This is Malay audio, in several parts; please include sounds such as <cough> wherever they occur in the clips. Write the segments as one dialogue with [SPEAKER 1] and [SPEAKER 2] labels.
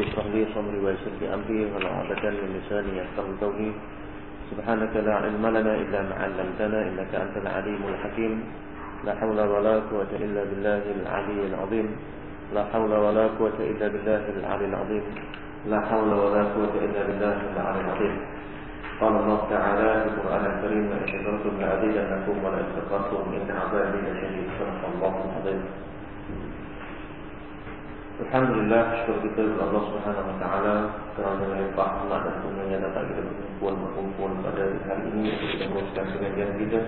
[SPEAKER 1] اشرح لي صدري ويسر لي امري ولا عبدا من لساني قولي سبحانك لا علم لنا الا ما علمتنا انك انت العليم الحكيم لا حول ولا قوه الا بالله العلي العظيم لا حول ولا قوه الا بالله العلي العظيم لا حول ولا قوه الا بالله العلي العظيم قال الله تعالى في القرآن الكريم إن كفرتم لأزيدنكم ولا كفرتم إن عذابي لشديد صدق الله العظيم. الحمد لله اشكر كتاب الله سبحانه وتعالى كرامة لا يقع الله أن تكون من يدك إلى المكون مكون pada hari ini yang merupakan pengajian kita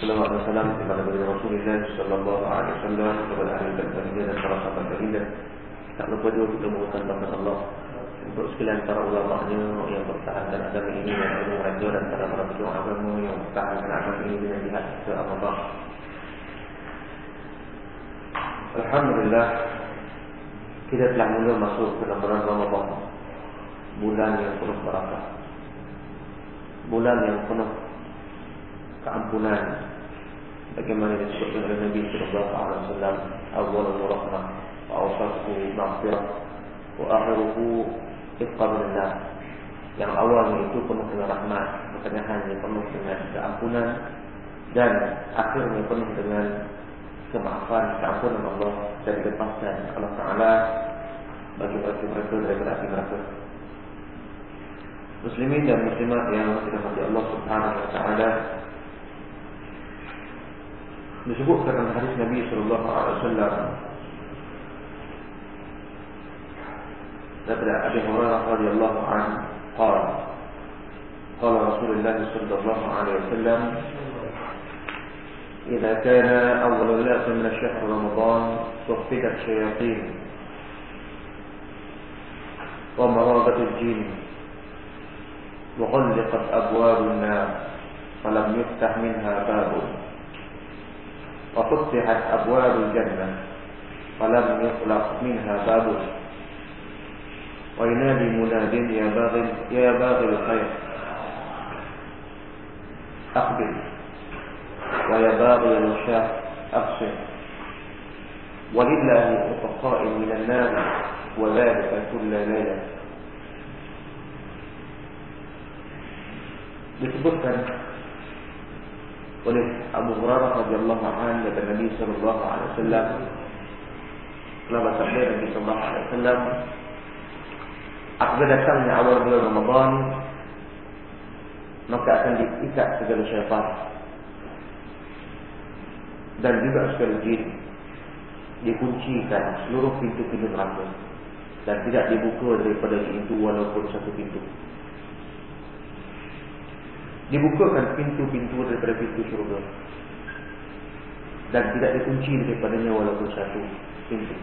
[SPEAKER 1] selamat dan salam kepada beri رسول الله صلى الله عليه وسلم kepada ahli kata dan para sahabat kita tak lupa juga kita mengucapkan kepada Allah untuk sekalian para ulama'nya yang bertahan bertahankan agama ini dan ilmu raja dan para para pejuang agama yang bertahankan agama ini dengan jihad ke Allah Alhamdulillah kita telah mula masuk ke dalam bulan Ramadhan bulan yang penuh berapa bulan yang penuh keampunan bagaimana disebutkan oleh Nabi Sallallahu Alaihi Wasallam Allah Al-Rahman wa Awsatku Mahfirah wa Ahiruhu Iqbalillah Yang awalnya itu penuh dengan rahmat Pertengahannya penuh dengan keampunan Dan akhirnya penuh dengan Kemaafan Keampunan Allah dan kebebasan Allah Ta'ala Bagi bagi mereka dari berhati mereka Muslimin dan muslimat yang dirahmati Allah Subhanahu wa taala disebutkan hadis Nabi sallallahu alaihi wasallam لابن أبي هريرة رضي الله عنه قال قال رسول الله صلى الله عليه وسلم إذا كان أول ليلة من الشهر رمضان صفدت شياطين ومرابة الجن وغلقت أبواب النار فلم يفتح منها باب وفتحت أبواب الجنة فلم يطلق منها باب وينادي مناد يا باغل يا باغل الخير أقبل ويا باغل المشاة أقسم ولله أفقاء من النار وذلك كل ليلة بتبكا ولد أبو هريرة رضي الله عنه لدى النبي صلى الله عليه وسلم لما سمعنا النبي صلى الله عليه وسلم apabila datangnya awal bulan Ramadan maka akan diikat segala syafat dan juga segala jin dikuncikan seluruh pintu-pintu neraka dan tidak dibuka daripada itu walaupun satu pintu dibukakan pintu-pintu daripada pintu syurga dan tidak dikunci daripadanya walaupun satu pintu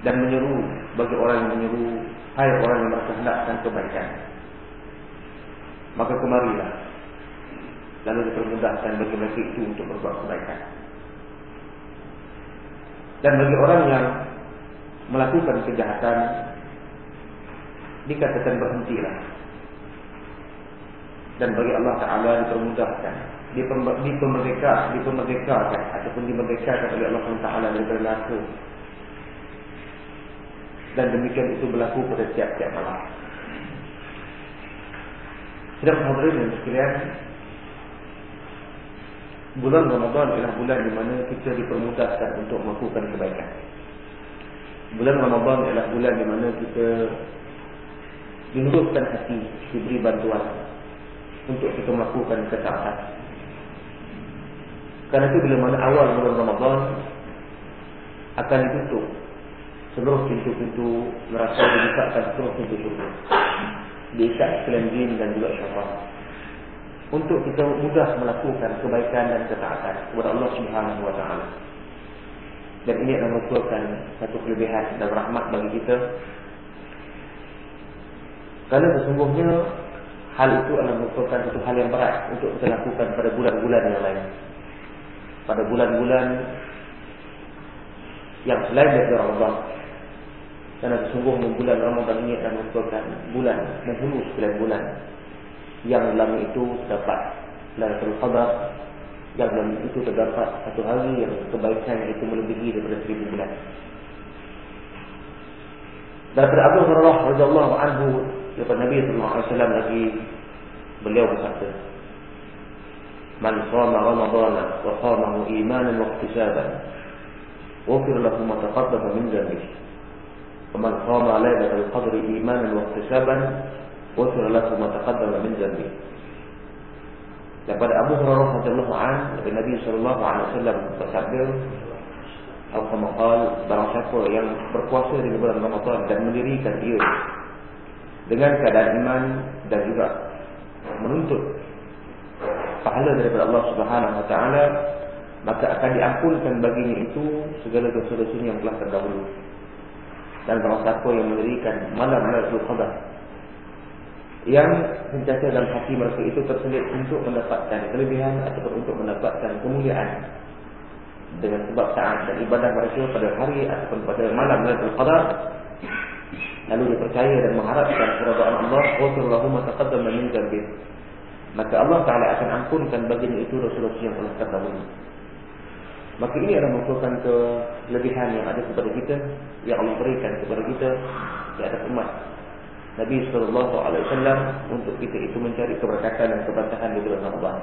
[SPEAKER 1] dan menyeru bagi orang yang menyeru hai orang yang berkehendak dan kebaikan maka kemarilah lalu dipermudahkan bagi mereka itu untuk berbuat kebaikan dan bagi orang yang melakukan kejahatan dikatakan berhentilah dan bagi Allah Ta'ala dipermudahkan dipemerdekakan, dipemerdekakan ataupun dimerdekakan oleh Allah Ta'ala dari berlaku dan demikian itu berlaku pada setiap-tiap malam. Sedang menghadirin dan sekalian. Bulan Ramadan adalah bulan di mana kita dipermudahkan untuk melakukan kebaikan. Bulan Ramadan adalah bulan di mana kita dinuruskan hati, diberi bantuan untuk kita melakukan ketaatan. Karena itu bila mana awal bulan Ramadan akan ditutup seluruh pintu-pintu neraka dibukakan seluruh pintu-pintu. Diisak selain dan juga syafaat Untuk kita mudah melakukan kebaikan dan ketaatan kepada Allah Subhanahu Wa Taala Dan ini adalah merupakan satu kelebihan dan rahmat bagi kita. Kerana sesungguhnya hal itu adalah merupakan satu hal yang berat untuk kita lakukan pada bulan-bulan yang lain. Pada bulan-bulan yang selain dari Allah Karena sesungguh bulan Ramadhan ini adalah merupakan bulan menghulu sekalian bulan yang dalam itu terdapat Lailatul Qadar yang dalam itu terdapat satu hari yang kebaikan itu melebihi daripada seribu bulan. Dan pada Abu Hurairah radhiyallahu anhu daripada Nabi sallallahu alaihi lagi beliau berkata Man qama Ramadan wa qama imanan wa ihtisaban wa qira lahu ma min dhanbihi ومن صام ليلة القدر إيمانا واحتسابا وثر له ما تقدم من ذنبه Daripada Abu Hurairah radhiyallahu an, Nabi Nabi sallallahu alaihi wasallam bersabda, "Apa maqal barang siapa yang berpuasa di bulan Ramadan dan mendirikan dia dengan keadaan iman dan juga menuntut pahala daripada Allah Subhanahu wa taala, maka akan diampunkan baginya itu segala dosa-dosa yang telah terdahulu." dan siapa yang mendirikan malam Lailatul Qadar yang sentiasa dalam hati mereka itu tersendat untuk mendapatkan kelebihan ataupun untuk mendapatkan kemuliaan dengan sebab saat dan ibadah mereka pada hari ataupun pada malam Lailatul Qadar lalu dipercaya dan mengharapkan keridaan Allah Rasulullah taqaddama min dzambi maka Allah taala akan ampunkan baginya itu Rasulullah yang telah terdahulu Maka ini adalah merupakan kelebihan yang ada kepada kita Yang Allah berikan kepada kita Di atas umat Nabi SAW Untuk kita itu mencari keberkatan dan keberkatan di dalam Allah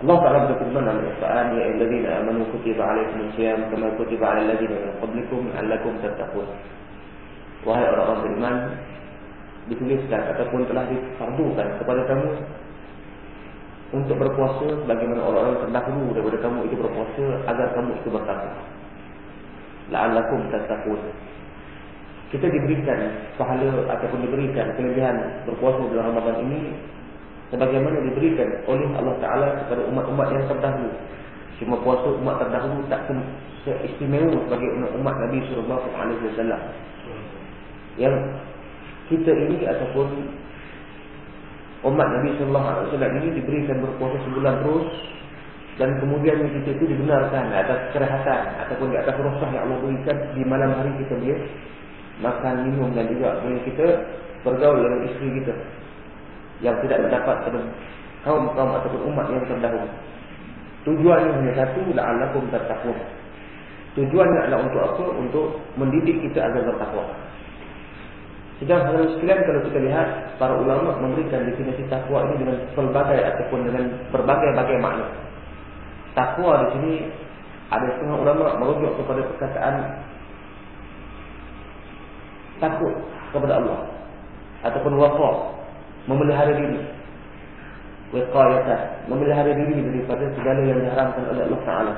[SPEAKER 1] Allah Ta'ala berkata dalam Al-Quran Ya illazina amanu kutiba alaikum siyam Kama kutiba ala ladina yang qablikum Allakum tertakut Wahai orang-orang beriman Dituliskan ataupun telah difardukan kepada kamu untuk berpuasa bagaimana orang-orang terdahulu daripada kamu itu berpuasa agar kamu itu bertakwa. La'allakum tattaqun. Kita diberikan pahala ataupun diberikan kelebihan berpuasa di Ramadan ini sebagaimana diberikan oleh Allah Taala kepada umat-umat yang terdahulu. Cuma puasa umat terdahulu tak seistimewa bagi umat, -umat Nabi sallallahu alaihi wasallam. Hmm. Yang kita ini ataupun umat Nabi sallallahu alaihi wasallam ini diberikan berpuasa sebulan terus dan kemudian kita itu dibenarkan ada kerahatan ataupun di atas rosah yang Allah berikan di malam hari kita dia makan minum dan juga boleh kita bergaul dengan isteri kita yang tidak mendapat kaum kaum, kaum ataupun umat yang terdahulu tujuannya hanya satu la'allakum tattaqun tujuannya adalah untuk apa untuk mendidik kita agar bertakwa sedang dalam sekalian kalau kita lihat para ulama memberikan definisi takwa ini dengan pelbagai ataupun dengan berbagai-bagai makna. Takwa di sini ada setengah ulama merujuk kepada perkataan takut kepada Allah ataupun wafah memelihara diri wiqayatah memelihara diri daripada segala yang diharamkan oleh Allah Ta'ala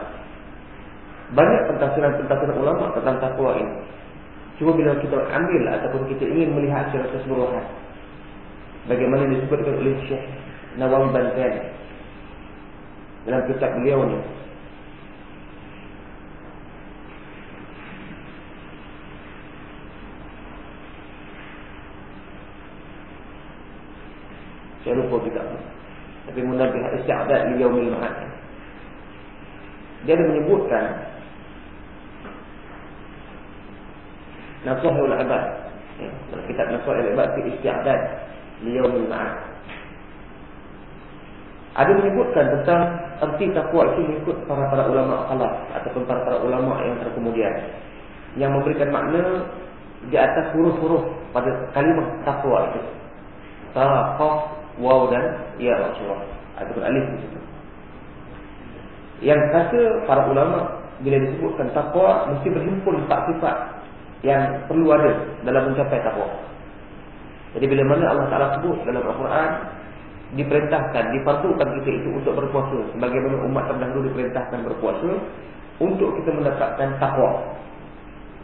[SPEAKER 1] banyak pentasiran-pentasiran ulama tentang takwa ini Cuma bila kita ambil ataupun kita ingin melihat secara keseluruhan Bagaimana disebutkan oleh Syekh Nawawi Bantan Dalam kitab beliau ini Saya lupa tidak Tapi menambah isti'adat liyaumil ma'at Dia menyebutkan Nasuhul Abad ya, Dalam kitab Nasuhul Abad Fi Isti'adad Liyawmin Ma'ad Ada menyebutkan tentang Erti takwa itu mengikut para-para ulama' khalaf Ataupun para-para ulama' yang terkemudian Yang memberikan makna Di atas huruf-huruf Pada kalimah takwa itu Taqaf, Waw dan Ya Rasulullah Ataupun Alif di Yang kata para ulama' Bila disebutkan takwa Mesti berhimpun empat sifat yang perlu ada dalam mencapai takwa. Jadi bila mana Allah Taala sebut dalam Al-Quran diperintahkan, dipatuhkan kita itu untuk berpuasa sebagaimana umat terdahulu diperintahkan berpuasa untuk kita mendapatkan takwa.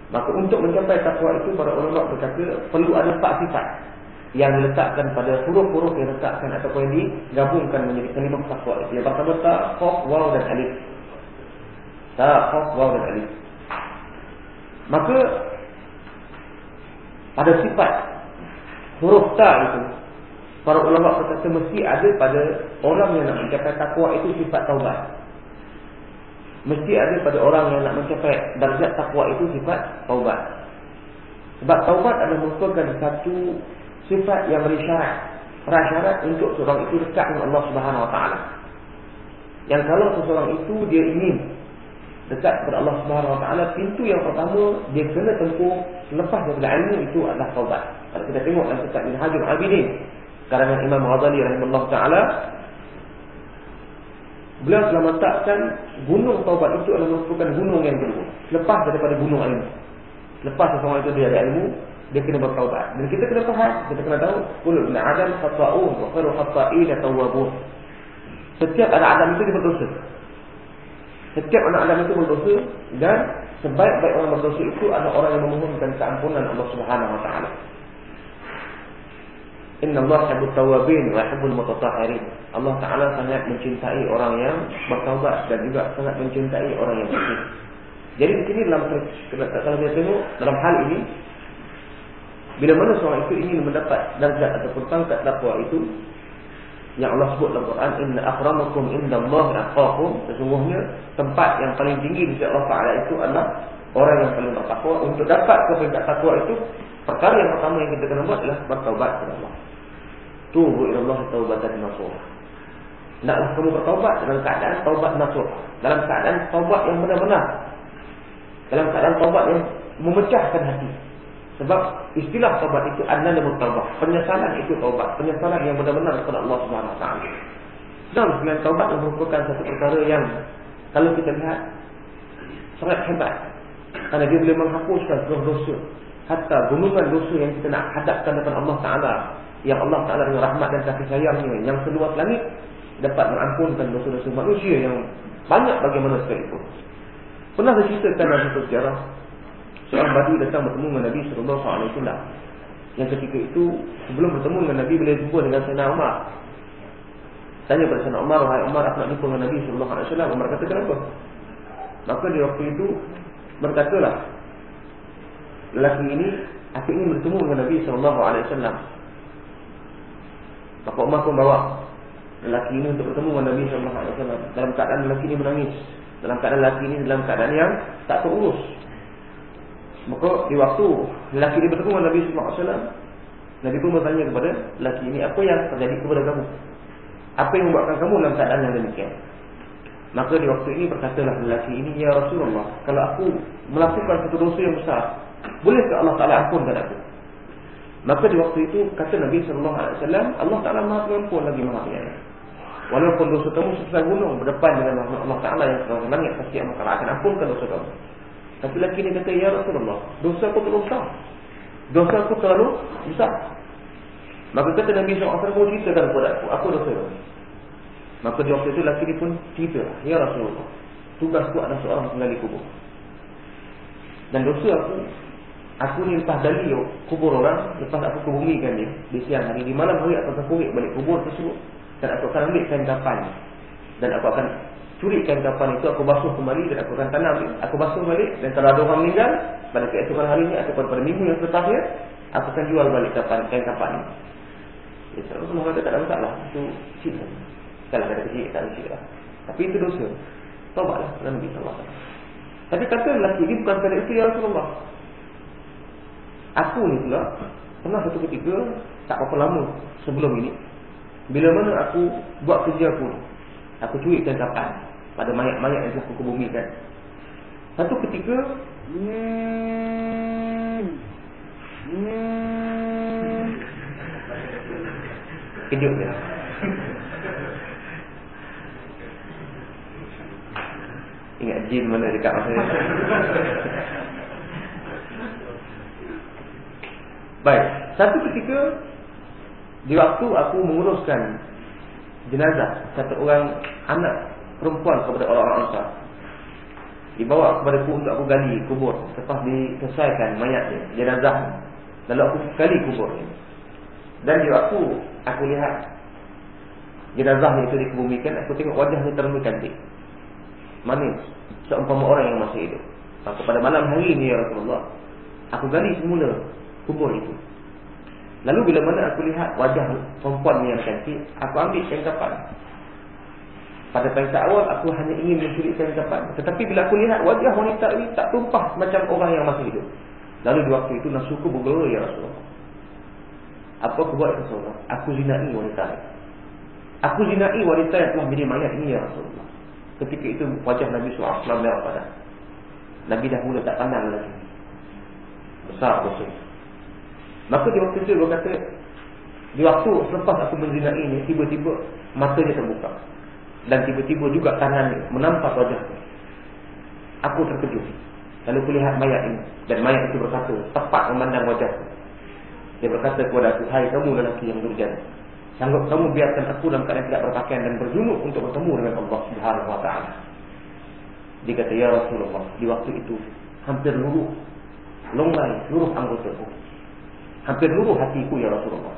[SPEAKER 1] Maka untuk mencapai takwa itu para ulama berkata perlu ada empat sifat yang diletakkan pada huruf-huruf yang diletakkan ataupun yang digabungkan menjadi kalimah takwa. Yang pertama ta, khaf, waw dan alif. Ta, khaf, waw dan alif. Maka ada sifat Huruf ta itu Para ulama berkata mesti ada pada Orang yang nak mencapai takwa itu sifat taubat Mesti ada pada orang yang nak mencapai Darjat takwa itu sifat taubat Sebab taubat adalah merupakan Satu sifat yang berisyarat Perasyarat untuk seorang itu Dekat dengan Allah Subhanahu Wa Taala. Yang kalau seseorang itu Dia ingin dekat kepada Allah Subhanahu Wa Taala, Pintu yang pertama dia kena tempuh Selepas daripada ilmu itu adalah taubat. Kalau kita tengok dalam kitab Ibn Hajar Abidin. Karangan Imam Ghazali rahimahullah ta'ala. Beliau telah meletakkan gunung taubat itu adalah merupakan gunung yang kedua. Selepas daripada gunung ilmu. Lepas seseorang itu dia ada ilmu. Dia kena bertaubat. Dan kita kena faham. Kita kena tahu. Kulul bin Adam khatwa'un wa khairu khatwa'ina tawwabun. Setiap anak Adam itu dia berdosa. Setiap anak Adam itu berdosa. Dan Sebaik-baik orang berdosa itu adalah orang yang memohon dan keampunan Allah Subhanahu Wa Taala. Inna Allah sabut tawabin wa hubun mutatahirin. Allah Ta'ala sangat mencintai orang yang bertaubat dan juga sangat mencintai orang yang bersih. Jadi di sini dalam kalau dia tengok dalam hal ini bila mana seorang itu ingin mendapat darjat ataupun pangkat takwa itu yang Allah sebut dalam Quran inna akramakum indallahi atqakum sesungguhnya tempat yang paling tinggi di sisi Allah Taala itu adalah orang yang paling bertakwa untuk dapat ke puncak takwa itu perkara yang pertama yang kita kena buat adalah bertaubat kepada Allah tubu ila Allah taubatan nasuha nak perlu bertaubat dalam keadaan taubat nasuha dalam keadaan taubat yang benar-benar dalam keadaan taubat yang memecahkan hati sebab istilah taubat itu adalah lembut taubat. Penyesalan itu taubat. Penyesalan yang benar-benar kepada Allah Subhanahu SWT. Dan sebenarnya taubat merupakan satu perkara yang kalau kita lihat sangat hebat. karena dia boleh menghapuskan seluruh dosa. Hatta gunungan dosa yang kita nak hadapkan kepada Allah Taala, Yang Allah Taala dengan rahmat dan kasih sayangnya yang seluas langit dapat mengampunkan dosa-dosa manusia yang banyak bagaimana sekalipun. Pernah saya ceritakan dalam sejarah seorang badu datang bertemu dengan Nabi sallallahu alaihi wasallam. Yang ketika itu sebelum bertemu dengan Nabi beliau jumpa dengan Sayyidina Umar. Tanya kepada Sayyidina Umar, "Wahai Umar, aku nak jumpa dengan Nabi sallallahu alaihi wasallam." Umar kata, "Kenapa?" Maka di waktu itu berkatalah lelaki ini aku ingin bertemu dengan Nabi sallallahu alaihi wasallam. Maka Umar pun bawa lelaki ini untuk bertemu dengan Nabi sallallahu alaihi wasallam dalam keadaan lelaki ini menangis. Dalam keadaan lelaki ini dalam keadaan yang tak terurus Maka di waktu lelaki ini bertemu dengan Nabi Sallallahu Nabi pun bertanya kepada lelaki ini apa yang terjadi kepada kamu? Apa yang membuatkan kamu dalam keadaan yang demikian? Maka di waktu ini berkatalah lelaki ini, Ya Rasulullah, kalau aku melakukan satu dosa yang besar, bolehkah Allah Taala ampunkan aku? Maka di waktu itu kata Nabi Sallallahu Alaihi Wasallam, Allah Taala maha pengampun lagi maha penyayang. Walaupun dosa kamu sebesar gunung berdepan dengan Allah Taala yang sedang langit pasti Allah Taala akan ampunkan dosa kamu. Tapi lelaki ni kata, Ya Rasulullah, dosa aku terlalu besar. Dosa aku terlalu besar. Maka kata Nabi SAW, aku ceritakan kepada aku, aku dosa dosa. Maka di waktu itu lelaki ni pun cerita, Ya Rasulullah, tugas aku adalah seorang menggali kubur. Dan dosa aku, aku ni lepas dari kubur orang, lepas aku kebumikan dia, di siang hari, di malam hari aku akan kubur balik kubur tersebut. Dan aku akan ambilkan dapan. Dan aku akan Curi kain kapan itu aku basuh kembali dan aku akan tanam aku basuh kembali dan kalau ada orang meninggal pada keesokan harinya atau ataupun pada minggu yang terakhir aku akan jual balik kapan kain kapan ini ya, selalu semua kata tak ada masalah itu cinta kalau kata kecil tak ada lah. tapi itu dosa tobatlah dan Nabi Allah tapi kata lelaki ini bukan kerana itu ya Allah. aku ni pula pernah satu ketiga tak apa lama sebelum ini bila mana aku buat kerja aku Aku curi tangkapan pada mayat-mayat yang telah aku kubumikan. Satu ketika, kejut dia. Ingat jin mana dekat masa ni. Baik, satu ketika di waktu aku menguruskan jenazah satu orang anak perempuan kepada orang-orang Ansar. Dibawa kepada aku untuk aku gali kubur Setelah diselesaikan mayatnya Jenazah Lalu aku gali kubur kuburnya Dan di waktu aku lihat jenazah itu dikebumikan Aku tengok wajahnya terlalu cantik Manis Seumpama orang yang masih hidup Lalu pada malam hari ini ya Rasulullah Aku gali semula kubur itu Lalu bila mana aku lihat wajah perempuan yang cantik, aku ambil kain kapan. Pada peringkat awal, aku hanya ingin mencuri kain kapan. Tetapi bila aku lihat wajah wanita ini tak tumpah macam orang yang masih hidup. Lalu di waktu itu, nasuku bergelar, Ya Rasulullah. Apa aku buat, Rasulullah? Aku zinai wanita ini. Aku zinai wanita yang telah menjadi mayat ini, Ya Rasulullah. Ketika itu, wajah Nabi SAW merah pada. Nabi dah mula tak pandang lagi. Besar, Rasulullah. Maka dia waktu itu dia kata Di waktu selepas aku berzina ini Tiba-tiba mata dia terbuka Dan tiba-tiba juga tangannya Menampak wajahku Aku terkejut Lalu kulihat mayat ini Dan mayat itu berkata Tepat memandang wajahku Dia berkata kepada aku Hai kamu lelaki yang durjana Sanggup kamu biarkan aku dalam keadaan tidak berpakaian Dan berjunuk untuk bertemu dengan Allah Subhanahu wa ta'ala Dia kata Ya Rasulullah Di waktu itu Hampir luruh Longai seluruh anggota Hampir luruh hatiku ya Rasulullah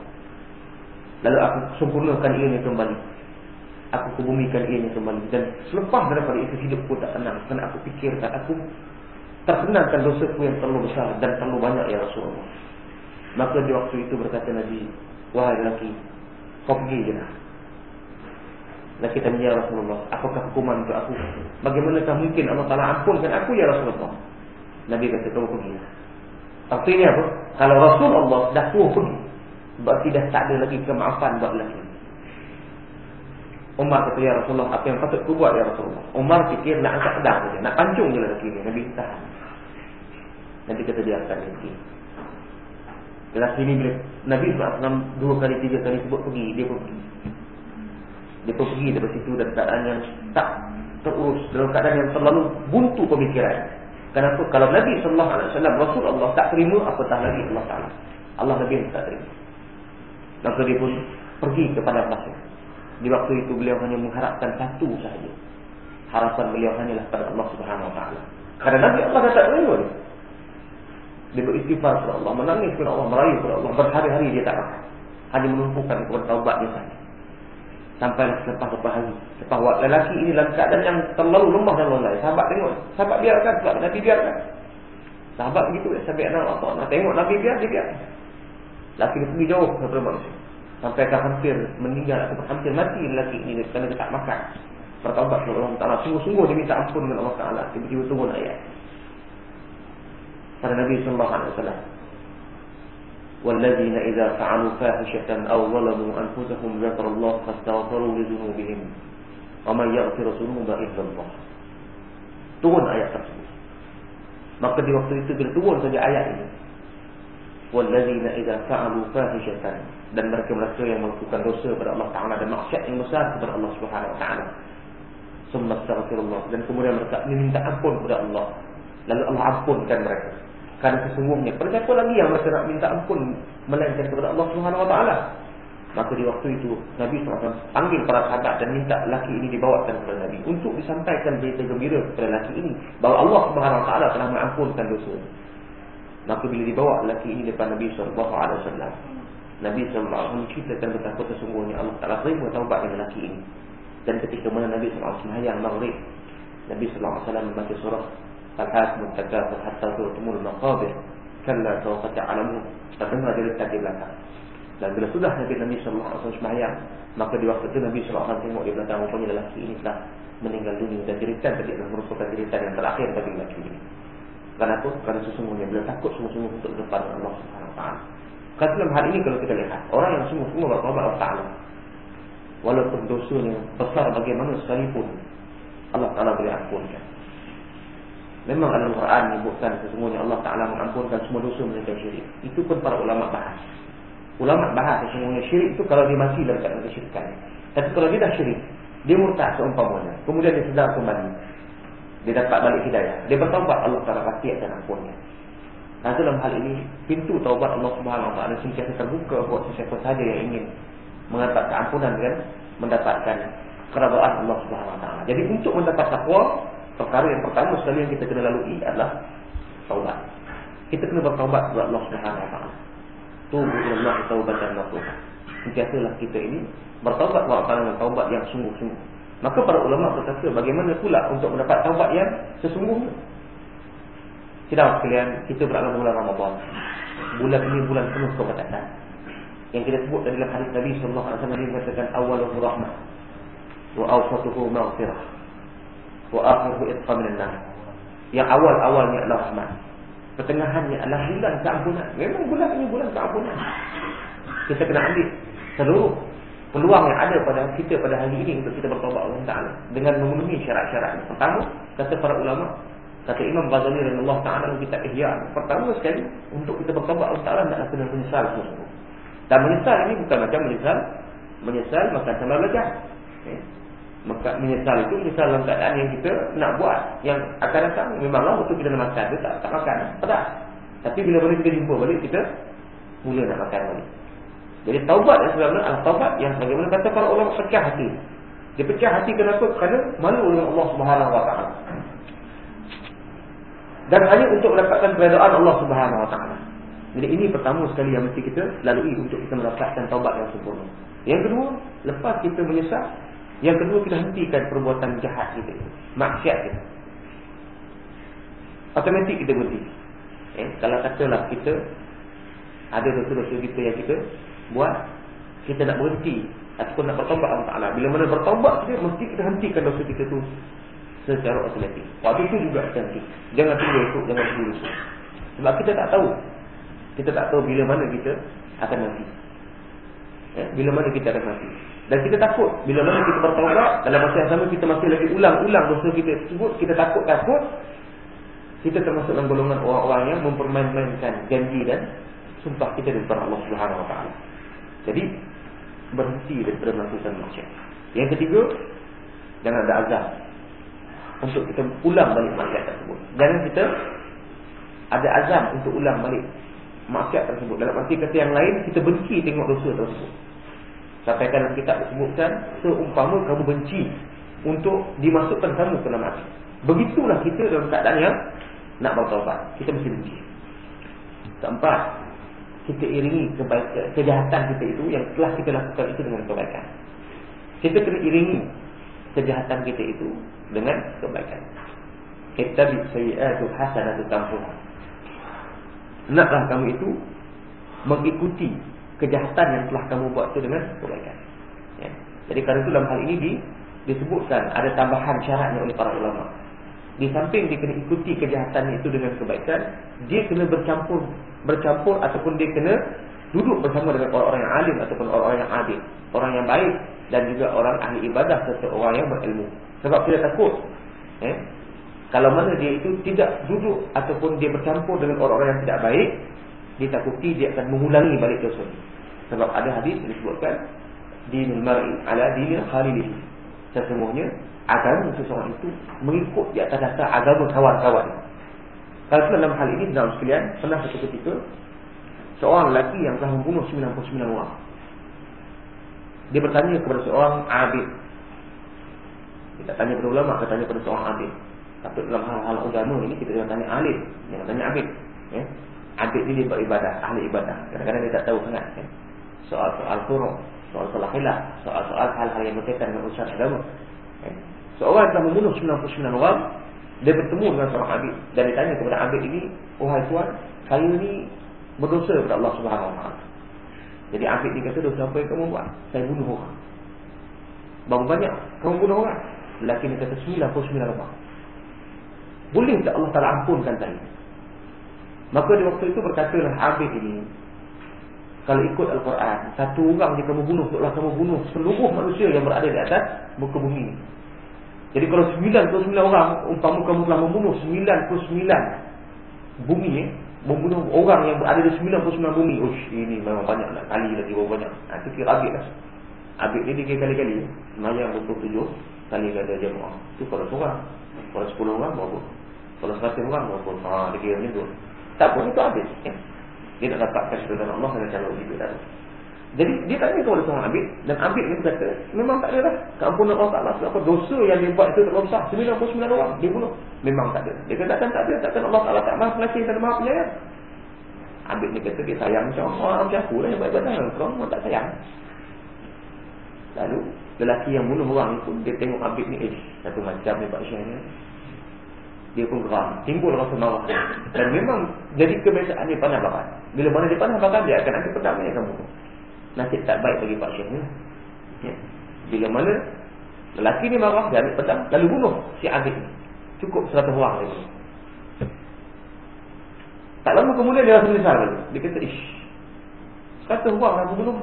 [SPEAKER 1] Lalu aku sempurnakan ianya kembali Aku kebumikan ianya kembali Dan selepas daripada itu hidupku tak tenang Kerana aku fikirkan aku Terkenalkan dosaku yang terlalu besar Dan terlalu banyak ya Rasulullah Maka di waktu itu berkata Nabi Wahai lelaki Kau pergi je lah Lelaki tanya ya Rasulullah Apakah hukuman untuk aku Bagaimanakah mungkin Allah Ta'ala ampunkan aku ya Rasulullah Nabi kata kau pergi lah Artinya apa? Kalau Rasulullah dah tua pun, Berarti dah tak ada lagi kemaafan buat lelaki. Umar kata, Ya Rasulullah, apa yang patut ku buat, Ya Rasulullah? Umar fikir nak angkat pedang saja. Nak pancung je lelaki ni. Nabi tahan. Nanti kata dia akan nanti. Lelaki ni bila Nabi SAW dua kali, tiga kali sebut pergi, dia pun pergi. Dia pun pergi daripada situ dan keadaan yang tak terurus. Dalam keadaan yang terlalu buntu pemikiran. Kenapa? Kalau Nabi sallallahu alaihi wasallam Rasulullah tak terima apatah lagi Allah Taala. Allah Nabi tak terima. Lalu dia pun pergi kepada Allah. Di waktu itu beliau hanya mengharapkan satu sahaja. Harapan beliau hanyalah kepada Allah Subhanahu wa taala. Karena Nabi Allah tak terima. Dia beristighfar kepada Allah, menangis kepada Allah, merayu kepada Allah berhari-hari dia tak apa. Hanya menumpukan kepada taubat dia sahaja sampai lepas lepas hari lepas waktu lelaki ini dalam keadaan yang terlalu lemah dan lain sahabat tengok sahabat biarkan sebab Nabi biarkan sahabat begitu ya sampai anak apa nak tengok Nabi biar dia biar lelaki dia pergi jauh daripada manusia sampai akan hampir meninggal atau hampir mati lelaki ini kerana dia tak makan bertawabat kepada Allah Ta'ala sungguh-sungguh dia minta ampun dengan Allah Ta'ala tiba-tiba tunggu ayat pada Nabi Sallallahu Alaihi Wasallam والذين إذا فعلوا فاحشة أو ظلموا أنفسهم ذكر الله فاستغفروا لذنوبهم ومن يغفر ذنوب إلا الله turun ayat tersebut maka di waktu itu turun saja ayat ini wallazina idza fa'alu fahishatan dan mereka mereka yang melakukan dosa kepada Allah Taala dan maksiat yang besar kepada Allah Subhanahu wa taala summa astaghfirullah dan kemudian mereka meminta ampun kepada Allah lalu Allah ampunkan mereka kerana sesungguhnya pada siapa lagi yang rasa nak minta ampun melainkan kepada Allah Subhanahu Wa Taala maka di waktu itu Nabi SAW panggil para sahabat dan minta lelaki ini dibawakan kepada Nabi untuk disampaikan berita gembira kepada lelaki ini bahawa Allah Subhanahu Wa Taala telah mengampunkan dosa maka bila dibawa lelaki ini depan Nabi SAW Nabi SAW menceritakan betapa sesungguhnya Allah telah terima taubat dengan lelaki ini dan ketika mana Nabi SAW semayang maghrib Nabi SAW membaca surah الحاكم التكاثر حتى تغتمون المقابر كلا سوف تعلمون فتنها جلت تاتي بلاتها dan bila sudah Nabi Nabi Sallallahu Alaihi Wasallam semayang Maka di waktu itu Nabi Sallallahu Alaihi Wasallam Tengok ibn Tengokan lelaki ini telah meninggal dunia Dan cerita tadi adalah merupakan cerita yang terakhir bagi lelaki ini itu, Kerana sesungguhnya Bila takut sungguh-sungguh untuk depan Allah Subhanahu Wa Kerana dalam hal ini kalau kita lihat Orang yang sungguh-sungguh berkawabat Allah Ta'ala Walaupun dosa besar bagaimana sekalipun Allah Ta'ala beri ampunkan Memang Al-Quran menyebutkan sesungguhnya Allah Ta'ala mengampunkan semua dosa mereka syirik. Itu pun para ulama bahas. Ulama bahas sesungguhnya syirik itu kalau dia masih dalam keadaan kesyirikan. Tapi kalau dia dah syirik, dia murtad seumpamanya. Kemudian dia sedar kembali. Dia dapat balik hidayah. Dia bertawabat Allah Ta'ala pasti akan ampunnya. Nah dalam hal ini, pintu taubat Allah Subhanahu SWT sentiasa terbuka buat sesiapa saja yang ingin mengatak keampunan dan mendapatkan kerabaan Allah Subhanahu Wa Taala. Jadi untuk mendapat takwa, perkara yang pertama sekali yang kita kena lalui adalah taubat. Kita kena bertaubat kepada Allah Subhanahu Wa Taala. Tubuh Allah taubatan nafsuha. Sentiasalah kita ini bertaubat kepada Allah dengan taubat yang sungguh-sungguh. Maka para ulama berkata bagaimana pula untuk mendapat taubat yang sesungguhnya? Kita sekalian, kita berada bulan Ramadan. Bulan ini bulan penuh keberkatan. Yang kita sebut dalam hadis Nabi sallallahu alaihi wasallam mengatakan awwalur rahmah wa awsatuhu maghfirah wa akhiru itqamillah. Yang awal-awalnya adalah rahmat. Pertengahannya adalah bulan keampunan. Memang bulan ini bulan keampunan. Kita kena ambil seluruh peluang yang ada pada kita pada hari ini untuk kita bertobat kepada Allah dengan memenuhi syarat-syarat. Pertama, kata para ulama, kata Imam Ghazali dan Allah Taala kita ihya. Pertama sekali untuk kita bertobat kepada Allah Taala kena menyesal semua. Dan menyesal ini bukan macam menyesal menyesal makan sambal belajar. Eh? Maka menyesal itu menyesal dalam keadaan yang kita nak buat Yang akan datang memanglah waktu kita nak makan kita tak, tak makan Tak Tapi bila-bila kita jumpa balik kita Mula nak makan balik Jadi taubat yang sebenarnya adalah taubat yang bagaimana kata para orang pecah hati Dia pecah hati kenapa? Kerana malu dengan Allah Subhanahu SWT Dan hanya untuk mendapatkan keredaan Allah Subhanahu SWT Jadi ini pertama sekali yang mesti kita lalui untuk kita mendapatkan taubat yang sempurna Yang kedua Lepas kita menyesal yang kedua kita hentikan perbuatan jahat kita Maksiat kita Automatik kita berhenti eh, Kalau katalah kita Ada dosa-dosa kita yang kita Buat Kita nak berhenti Ataupun nak bertobat Allah Ta'ala Bila mana bertobat kita Mesti kita hentikan dosa kita tu Secara automatik Waktu itu juga kita henti Jangan tunggu esok Jangan tunggu esok Sebab kita tak tahu Kita tak tahu bila mana kita Akan mati eh, Bila mana kita akan mati dan kita takut bila mana kita bertaubat dalam masa yang sama kita masih lagi ulang-ulang dosa kita tersebut, kita takut takut kita termasuk dalam golongan orang-orang yang mempermain-mainkan janji dan sumpah kita di depan Allah Subhanahu Wa Jadi berhenti daripada melakukan maksiat. Yang ketiga, jangan ada azam untuk kita ulang balik maksiat tersebut. Jangan kita ada azam untuk ulang balik maksiat tersebut. Dalam arti yang lain, kita benci tengok dosa tersebut. Sampai dalam kita sebutkan Seumpama kamu benci Untuk dimasukkan kamu ke dalam api Begitulah kita dalam keadaan yang Nak bertawabat Kita mesti benci Keempat Kita iringi kejahatan kita itu Yang telah kita lakukan itu dengan kebaikan Kita kena iringi Kejahatan kita itu Dengan kebaikan Kita bisayi'atu hasanatu tampuh Naklah kamu itu Mengikuti kejahatan yang telah kamu buat itu dengan kebaikan. Ya. Jadi kerana itu dalam hal ini di, disebutkan ada tambahan syaratnya oleh para ulama. Di samping dia kena ikuti kejahatan itu dengan kebaikan, dia kena bercampur bercampur ataupun dia kena duduk bersama dengan orang-orang yang alim ataupun orang-orang yang adil, orang yang baik dan juga orang ahli ibadah serta orang yang berilmu. Sebab dia takut. Ya. Kalau mana dia itu tidak duduk ataupun dia bercampur dengan orang-orang yang tidak baik, ditakuti dia akan mengulangi balik dosa ini. Sebab ada hadis yang disebutkan dinul mar'i ala dini ini, Sesungguhnya akan seseorang itu mengikut di atas dasar agama kawan-kawan. Kalau dalam hal ini dalam sekalian pernah satu ketika seorang lelaki yang telah membunuh 99 orang. Dia bertanya kepada seorang abid. Kita tanya kepada ulama, kita tanya kepada seorang abid. Tapi dalam hal-hal agama ini kita jangan tanya alim, jangan tanya abid. Ya adik ini beribadah, ahli ibadah. Kadang-kadang dia tak tahu sangat. Kan? Soal-soal turun, soal-soal hilang, soal-soal hal-hal yang berkaitan dengan usaha agama. Kan? Seorang telah membunuh 99 orang, dia bertemu dengan seorang abid. Dan dia tanya kepada abid ini, Wahai oh, tuan, saya ini berdosa kepada Allah Subhanahu SWT. Jadi abid ini kata, dosa apa yang kamu buat? Saya bunuh orang. Baru banyak, kamu bunuh orang. Lelaki ini kata, sembilan orang. Boleh tak Allah Ta'ala ampunkan saya? Maka di waktu itu berkatalah Abid ini Kalau ikut Al-Quran Satu orang yang kamu bunuh Untuklah kamu bunuh seluruh manusia yang berada di atas muka bumi Jadi kalau 99 orang Umpamu kamu telah membunuh 99 bumi eh, Membunuh orang yang berada di 99 bumi Ush, Ini memang banyak nak kali lagi banyak nah, ha, Itu kira Abid lah Abid ini dia kali-kali Semayang 27 kali kata jemaah Itu kalau seorang Kalau sepuluh orang berapa Kalau seratus orang berapa Haa dia kira menyebut tak Sabun itu habis ya. Dia tak dapat kasih kesyukuran Allah dengan cara begitu dah. Jadi dia tak minta oleh seorang Abid Dan Abid ni kata Memang tak ada lah Keampunan Allah Ta'ala Sebab apa dosa yang dia buat itu tak besar 99 orang Dia bunuh Memang tak ada Dia kata takkan tak ada Takkan Allah Ta'ala tak maaf lagi, tak ada maaf lagi. ya. Abid ni kata dia sayang Macam orang macam aku lah Yang baik-baik tangan Kau orang tak sayang Lalu Lelaki yang bunuh orang pun Dia tengok Abid ni Eh satu macam ni Pak Syekh ni dia pun geram timbul rasa marah dan memang jadi kebiasaan dia pandang bakat bila mana dia pandang bakat dia akan ada pedang dia kamu nasib tak baik bagi pak syekh ni ya. bila mana lelaki ni marah dia ambil pedang lalu bunuh si adik ni cukup seratus orang dia tak lama kemudian dia rasa menyesal dia. dia kata ish seratus orang aku bunuh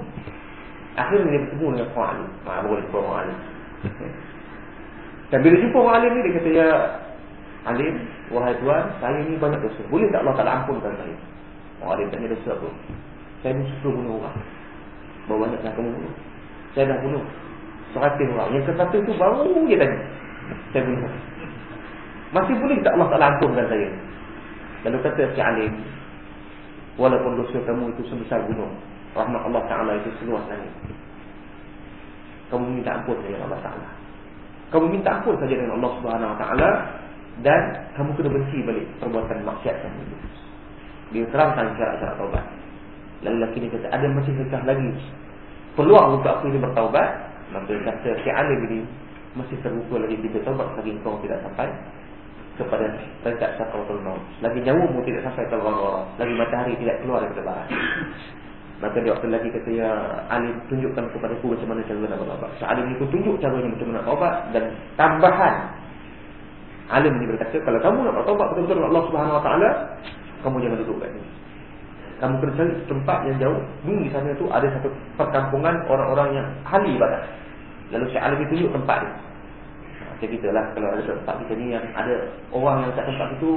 [SPEAKER 1] akhirnya dia bertemu dengan Pak Ali ah, Pak Ali <laughs> dan bila jumpa Pak Ali ni dia kata ya Alim, wahai tuan, saya ni banyak dosa. Boleh tak Allah tak ampunkan saya? Oh, Alim ada dosa pun Saya ni suka bunuh orang. Berapa banyak nak kamu bunuh? Saya dah bunuh. Seratus orang. Yang kesatu tu baru dia tanya. Saya bunuh. Masih boleh tak Allah tak ampunkan saya? Lalu kata si Alim, walaupun dosa kamu itu sebesar gunung, rahmat Allah Ta'ala itu seluas langit. Kamu minta ampun saya Allah Ta'ala. Kamu minta ampun saja dengan Allah Subhanahu Wa Ta'ala, dan kamu kena benci balik perbuatan maksiat kamu itu. Dia terangkan syarat-syarat taubat. Lalu laki ini kata, ada masih sekah lagi. Peluang untuk aku ini bertaubat. Maka dia kata, si alim ini masih terbuka lagi bila taubat lagi kau tidak sampai kepada rencak sakal tulmau. Lagi nyawamu tidak sampai ke orang-orang. Lagi matahari tidak keluar dari barat. Maka dia waktu lagi kata, ya Ali tunjukkan kepada aku macam mana cara nak bertaubat. So, Ali ini pun tunjuk caranya macam mana bertaubat dan tambahan Alim ini berkata, kalau kamu nak bertobat betul-betul Allah Subhanahu Wa Taala, kamu jangan duduk kat sini. Kamu kena cari tempat yang jauh. Mungkin di sana tu ada satu perkampungan orang-orang yang ahli ibadah. Lalu Syekh Alim tunjuk tempat dia. Macam kita lah, kalau ada tempat di sini yang ada orang yang kat tempat itu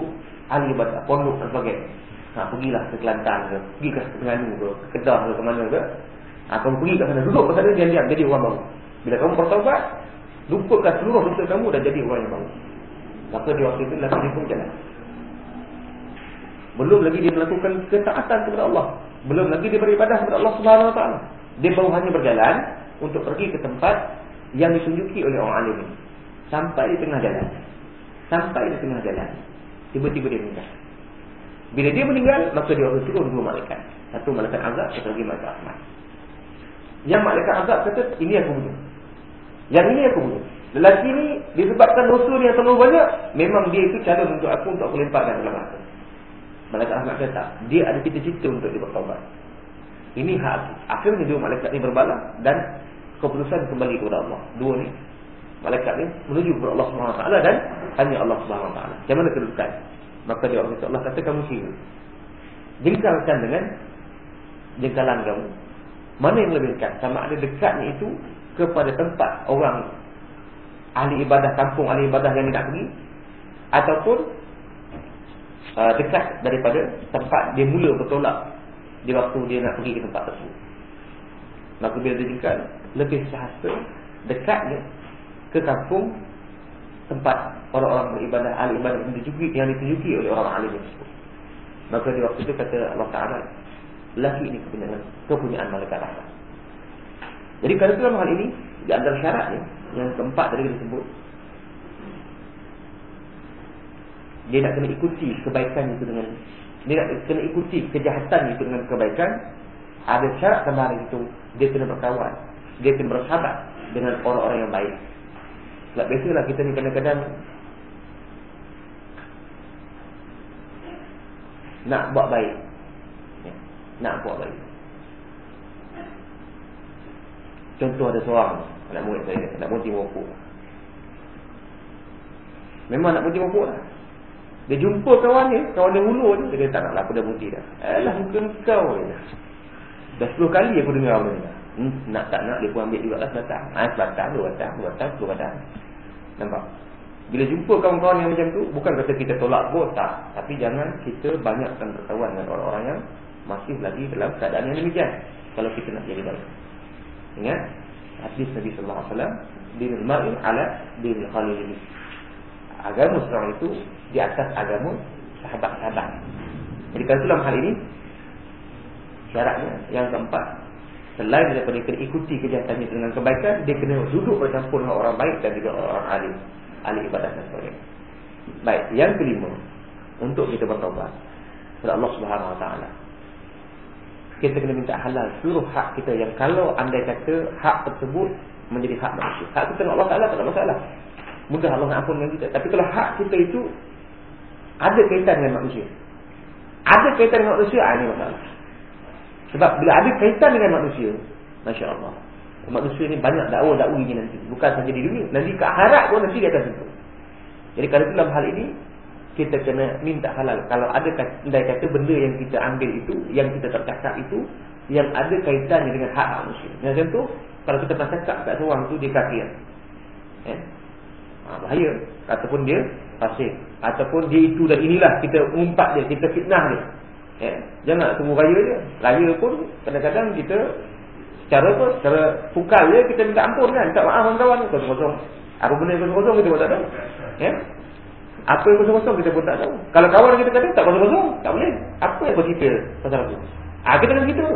[SPEAKER 1] ahli ibadah, pondok dan sebagainya. Ha, pergilah ke Kelantan ke, pergi ke Penganu ke, ke Kedah ke, ke mana ke. Ha, kamu pergi ke sana, duduk ke sana, diam-diam, jadi orang baru. Bila kamu bertobat, lupakan seluruh dosa kamu dan jadi orang yang baru. Maka di waktu itu lelaki ini pun jalan Belum lagi dia melakukan ketaatan kepada Allah Belum lagi dia beribadah kepada Allah SWT Dia baru hanya berjalan Untuk pergi ke tempat Yang ditunjuki oleh orang alim Sampai di tengah jalan Sampai di tengah jalan Tiba-tiba dia meninggal Bila dia meninggal Maka dia akan turun dua malaikat Satu malaikat azab Satu lagi malaikat azab Yang malaikat azab kata Ini aku bunuh Yang ini aku bunuh Lelaki ni disebabkan dosa dia terlalu banyak, memang dia itu cara untuk aku untuk aku lemparkan dalam aku. Malaikat Ahmad kata, dia ada cita-cita untuk dia bertawabat. Ini hak aku. Akhirnya dua malaikat ni berbalas dan keputusan kembali kepada Allah. Dua ni, malaikat ni menuju kepada Allah SWT dan hanya Allah SWT. Macam mana kedudukan? Maka dia orang Allah kata kamu sihir. Jengkalkan dengan jengkalan kamu. Mana yang lebih dekat? Sama ada dekatnya itu kepada tempat orang ahli ibadah kampung ahli ibadah yang tidak pergi ataupun uh, dekat daripada tempat dia mula bertolak di waktu dia nak pergi ke tempat tersebut maka bila dia tinggal lebih sehasa dekatnya ke kampung tempat orang-orang beribadah ahli ibadah yang ditunjuki, yang dijuki oleh orang ahli tersebut maka di waktu itu kata Allah Ta'ala lelaki ini kepunyaan, kepunyaan malaikat rahmat jadi kerana dalam hal ini di antara syaratnya yang keempat tadi kita sebut Dia nak kena ikuti kebaikan itu dengan Dia nak kena ikuti kejahatan itu dengan kebaikan Ada syarat kemarin itu Dia kena berkawan Dia kena bersahabat dengan orang-orang yang baik Sebab biasalah kita ni kadang-kadang Nak buat baik ya, Nak buat baik Contoh ada seorang nak murid saya nak berhenti merokok memang nak berhenti merokok lah. dia jumpa kawan ni kawan dia hulur ni dia tak nak lah aku dah berhenti dah alah bukan kau dah 10 kali aku dengar orang ni hmm, nak tak nak dia pun ambil juga lah sebatang ha, sebatang dua batang dua batang dua batang nampak bila jumpa kawan-kawan yang macam tu bukan kata kita tolak pun tak tapi jangan kita banyakkan kawan dengan orang-orang yang masih lagi dalam keadaan yang demikian kalau kita nak jadi baik ingat hadis Nabi sallallahu alaihi wasallam dinul mar'i ala dinil ini agama seorang itu di atas agama sahabat-sahabat jadi kalau dalam hal ini syaratnya yang keempat selain daripada kena ikuti kejahatannya dengan kebaikan dia kena duduk bercampur dengan orang baik dan juga orang alim ahli ibadah dan sebagainya baik yang kelima untuk kita bertobat kepada Allah Subhanahu wa taala kita kena minta halal seluruh hak kita yang kalau anda kata hak tersebut menjadi hak manusia. Hak kita dengan Allah Ta'ala tak ada masalah. Mudah Allah ampun dengan kita. Tapi kalau hak kita itu ada kaitan dengan manusia. Ada kaitan dengan manusia, ah, ini masalah. Sebab bila ada kaitan dengan manusia, Masya Allah. Manusia ini banyak dakwa-dakwa ini nanti. Bukan saja di dunia. Nanti ke harap pun nanti di atas itu. Jadi kalau dalam hal ini, kita kena minta halal. Kalau ada andai kata benda yang kita ambil itu, yang kita tercakap itu, yang ada kaitannya dengan hak hak manusia. Macam tu, kalau kita tercakap kat seorang tu, dia kafir. Eh? Ha, bahaya. Ataupun dia pasir. Ataupun dia itu dan inilah kita umpat dia, kita fitnah dia. Eh? Jangan nak tunggu raya dia. Raya pun kadang-kadang kita cara apa, cara pukal dia, kita minta ampun kan. tak maaf kawan-kawan. Kosong-kosong. Apa benda kosong-kosong kita buat tak tahu. Eh? apa yang kosong-kosong kita pun tak tahu. Kalau kawan kita kata tak kosong-kosong, tak boleh. Apa yang kau cerita pasal aku? Ah, kita kena begitu.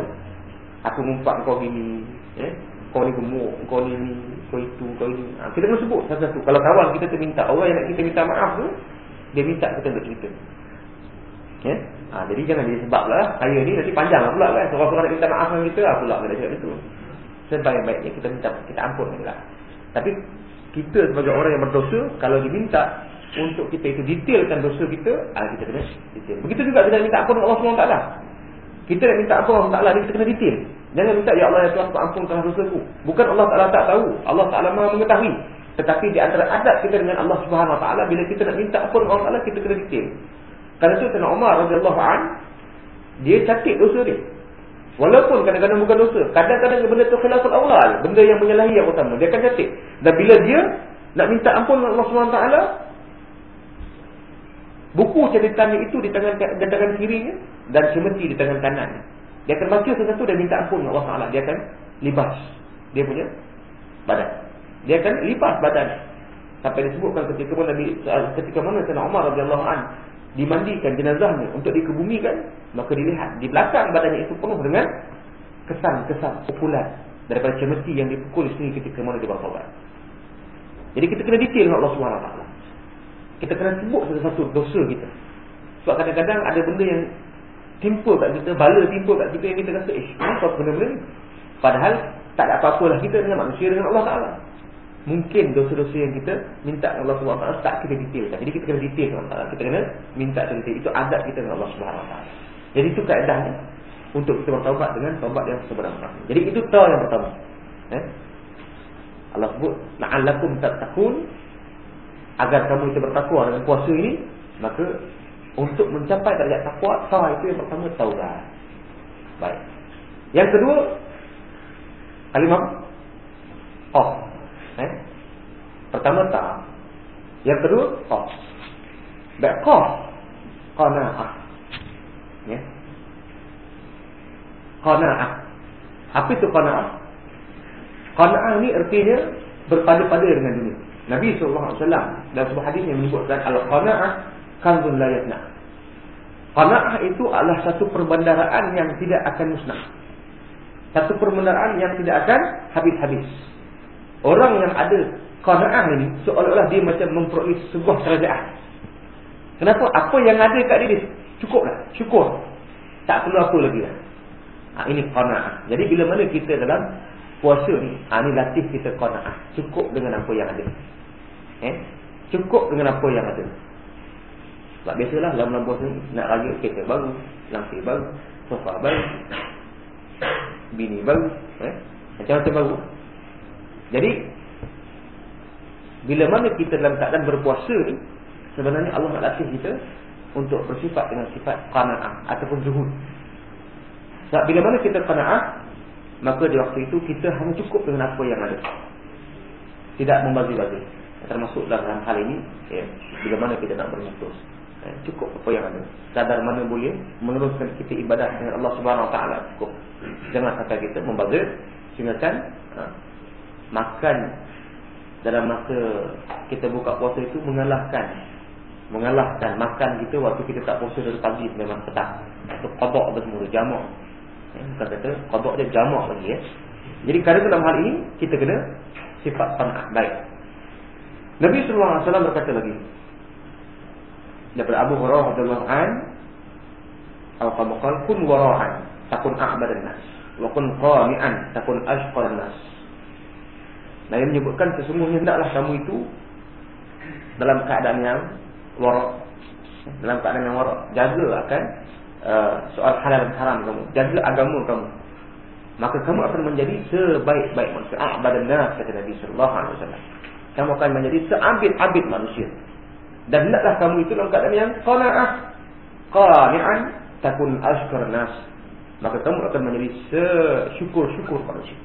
[SPEAKER 1] Aku mumpak kau gini, eh? kau ni gemuk, kau ni ni, kau itu, kau ini. Ah, kita kena sebut satu-satu. Kalau kawan kita terminta, orang yang nak kita minta maaf tu, dia minta kita untuk cerita. Yeah? Ah, jadi jangan jadi sebab lah. Saya ni nanti panjang lah pula kan. Orang-orang nak minta maaf dengan kita, aku lah nak cakap begitu. Sebaik-baiknya kita minta, kita ampun lah. Tapi kita sebagai orang yang berdosa, kalau diminta untuk kita itu detailkan dosa kita, ah kita kena detail. Begitu juga kita nak minta ampun Allah SWT. Kita nak minta ampun Allah SWT, kita kena detail. Jangan minta, Ya Allah, Ya Tuhan, aku ampunkanlah dosa ku. Bukan Allah Taala tak tahu. Allah Taala maha mengetahui. Tetapi di antara adab kita dengan Allah Subhanahu Taala bila kita nak minta ampun Allah Taala kita kena detail. Kalau itu Tuan Umar An, dia catik dosa dia. Walaupun kadang-kadang bukan dosa. Kadang-kadang benda tu khilafat Allah. Benda yang menyalahi yang utama. Dia akan catik. Dan bila dia nak minta ampun Allah Subhanahu SWT, Buku ceritanya itu di tangan di tangan kirinya dan cemeti di tangan kanannya. Dia akan baca sesuatu dan minta ampun Allah Ta'ala. Dia akan libas. Dia punya badan. Dia akan lipas badan. Sampai disebutkan ketika mana, eh, ketika mana Sana Umar radhiyallahu an dimandikan jenazahnya untuk dikebumikan, maka dilihat di belakang badannya itu penuh dengan kesan-kesan pukulan daripada cemeti yang dipukul sini ketika mana dia berkawal. Jadi kita kena detail dengan Allah Subhanahu Wa Ta'ala kita kena sebut satu-satu dosa kita. Sebab kadang-kadang ada benda yang timpul kat kita, bala timpul kat kita yang kita rasa, eh, apa benda-benda ni? Padahal, tak ada apa-apalah kita dengan manusia, dengan Allah Ta'ala. Mungkin dosa-dosa yang kita minta kepada Allah Subhanahu tak kita detailkan. Jadi kita kena detail dengan Allah. Kita kena minta cerita. Itu adat kita dengan Allah Subhanahu Jadi itu kaedahnya. Untuk kita bertawabat dengan tawabat yang sebenar-benar. Jadi itu tawabat yang pertama. Eh? Allah sebut, La'allakum tattakun agar kamu itu bertakwa dengan kuasa ini maka untuk mencapai darjat takwa taubat itu yang pertama taubat baik yang kedua alimam oh eh pertama ta yang kedua qaf oh. baik qaf qanaah ya qanaah apa itu qanaah qanaah ini artinya berpadu-padu dengan dunia Nabi SAW alaihi wasallam dalam sebuah hadis yang menyebutkan al-qanaah kanzun la Qanaah itu adalah satu perbendaharaan yang tidak akan musnah. Satu perbendaharaan yang tidak akan habis-habis. Orang yang ada qanaah ini seolah-olah dia macam memperoleh sebuah kerajaan. Kenapa? Apa yang ada kat diri cukuplah, syukur. Tak perlu apa lagi lah. Ha, ini qanaah. Jadi bila mana kita dalam puasa ni, ha, ini latih kita qanaah. Cukup dengan apa yang ada eh? Cukup dengan apa yang ada Sebab biasalah lama-lama bos Nak raja kereta baru Lampir baru Sofa baru Bini baru eh? Macam-macam baru Jadi Bila mana kita dalam keadaan berpuasa ni Sebenarnya Allah nak latih kita Untuk bersifat dengan sifat kanaah Ataupun zuhud Sebab bila mana kita kanaah, Maka di waktu itu kita hanya cukup dengan apa yang ada Tidak membagi-bagi termasuk dalam hal ini ya, bila mana kita nak bermutus ya, cukup apa yang ada sadar mana boleh meneruskan kita ibadah dengan Allah Subhanahu taala cukup jangan sampai kita membaga singkatkan ha, makan dalam masa kita buka puasa itu mengalahkan mengalahkan makan kita waktu kita tak puasa dari pagi memang petang atau qada bersama jamak ya, Bukan kata qada dia jamak lagi ya jadi kerana dalam hal ini kita kena sifat panah baik Nabi sallallahu alaihi wasallam berkata lagi. Daripada Abu Hurairah radhiyallahu an al-qamqal kun warahan takun ahbar an-nas wa kun qami'an takun ashqal an-nas. Nah, ia menyebutkan sesungguhnya hendaklah kamu itu dalam keadaan yang warak dalam keadaan yang warak jaga akan uh, soal halal dan haram kamu jaga agama kamu maka kamu akan menjadi sebaik-baik manusia ah, badan nas kata Nabi sallallahu alaihi wasallam kamu akan menjadi seabid abit manusia. Dan hendaklah kamu itu dalam keadaan yang qana'ah, qani'an takun ashkar nas. Maka kamu akan menjadi syukur-syukur manusia.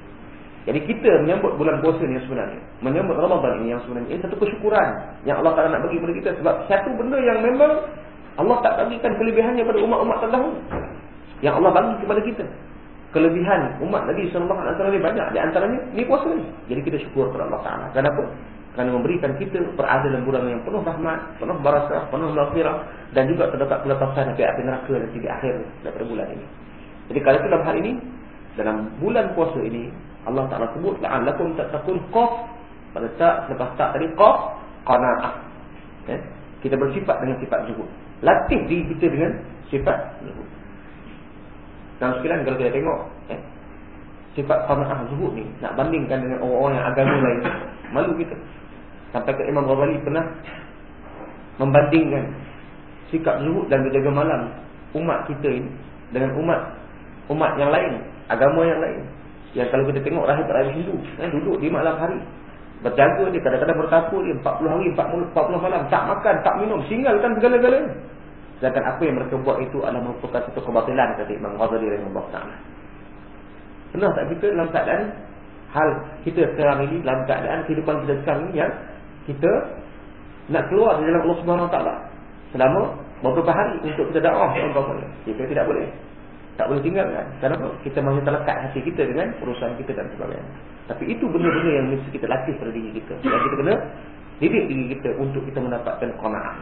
[SPEAKER 1] Jadi kita menyambut bulan puasa ni yang sebenarnya, menyambut Ramadan ini yang sebenarnya, ini satu kesyukuran yang Allah Taala nak bagi kepada kita sebab satu benda yang memang Allah tak bagikan kelebihannya kepada umat-umat terdahulu. Yang Allah bagi kepada kita. Kelebihan umat Nabi sallallahu antara lebih banyak di antaranya ni puasa ni. Jadi kita syukur kepada Allah Taala. Kenapa? Kerana memberikan kita berada dalam bulan yang penuh rahmat, penuh barasah, penuh lafira Dan juga terdapat pelatasan dari api neraka dan tiga akhir daripada bulan ini Jadi kalau dalam hari ini, dalam bulan puasa ini Allah Ta'ala sebut La'alakum takun qaf Pada tak, lepas tak tadi qaf Qana'ah okay? Ya? Kita bersifat dengan sifat zuhud Latih diri kita dengan sifat zuhud Dan sekiranya kalau kita tengok okay? Ya, sifat qana'ah zuhud ni Nak bandingkan dengan orang-orang yang agama lain Malu kita Sampai ke Imam Ghazali pernah membandingkan sikap zuhud dan berjaga malam umat kita ini dengan umat umat yang lain, agama yang lain. Yang kalau kita tengok rahib-rahib Hindu, kan duduk di malam hari. Berjaga dia, kadang-kadang bertakut dia, 40 hari, 40, 40 malam, tak makan, tak minum, kan segala-galanya. Sedangkan apa yang mereka buat itu adalah merupakan satu kebatilan, kata Imam Ghazali dan Imam Ta'ala. Pernah tak kita dalam keadaan hal kita sekarang ini, dalam keadaan kehidupan kita sekarang ini yang kita nak keluar dari dalam Allah Subhanahu Taala selama beberapa hari untuk kita da'ah ke orang kita tidak boleh tak boleh tinggal kan kenapa? kita masih terlekat hati kita dengan perusahaan kita dan sebagainya tapi itu benar-benar yang mesti kita latih pada diri kita dan kita kena didik diri kita untuk kita mendapatkan kona'ah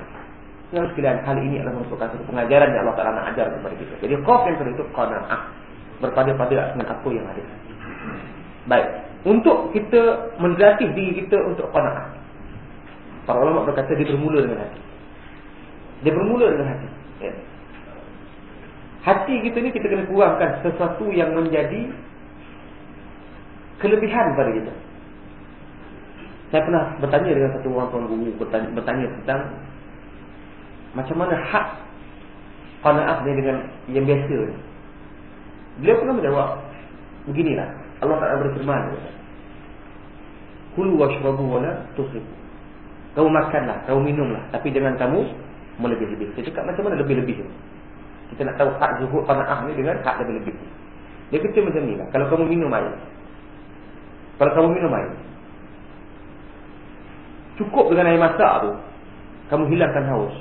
[SPEAKER 1] dan sekalian hal ini adalah merupakan satu pengajaran yang Allah Ta'ala nak ajar kepada kita jadi kof yang terlalu itu kona'ah berpada-pada dengan aku yang ada baik untuk kita mendatih diri kita untuk kona'ah Para ulama berkata dia bermula dengan hati. Dia bermula dengan hati. Ya. Hati kita ni kita kena kurangkan sesuatu yang menjadi kelebihan pada kita. Saya pernah bertanya dengan satu orang tuan guru bertanya, bertanya tentang macam mana hak qanaah ni dengan yang biasa. ni. Beliau pernah menjawab beginilah. Allah Taala berfirman, "Kulu washrabu wa la tusrifu." Kamu makanlah, kamu minumlah, tapi dengan kamu melebih-lebih. Kita cakap macam mana lebih-lebih tu? Kita nak tahu hak zuhud qanaah ni dengan hak lebih-lebih. Dia kata macam ni lah. Kalau kamu minum air. Kalau kamu minum air. Cukup dengan air masak tu. Kamu hilangkan haus.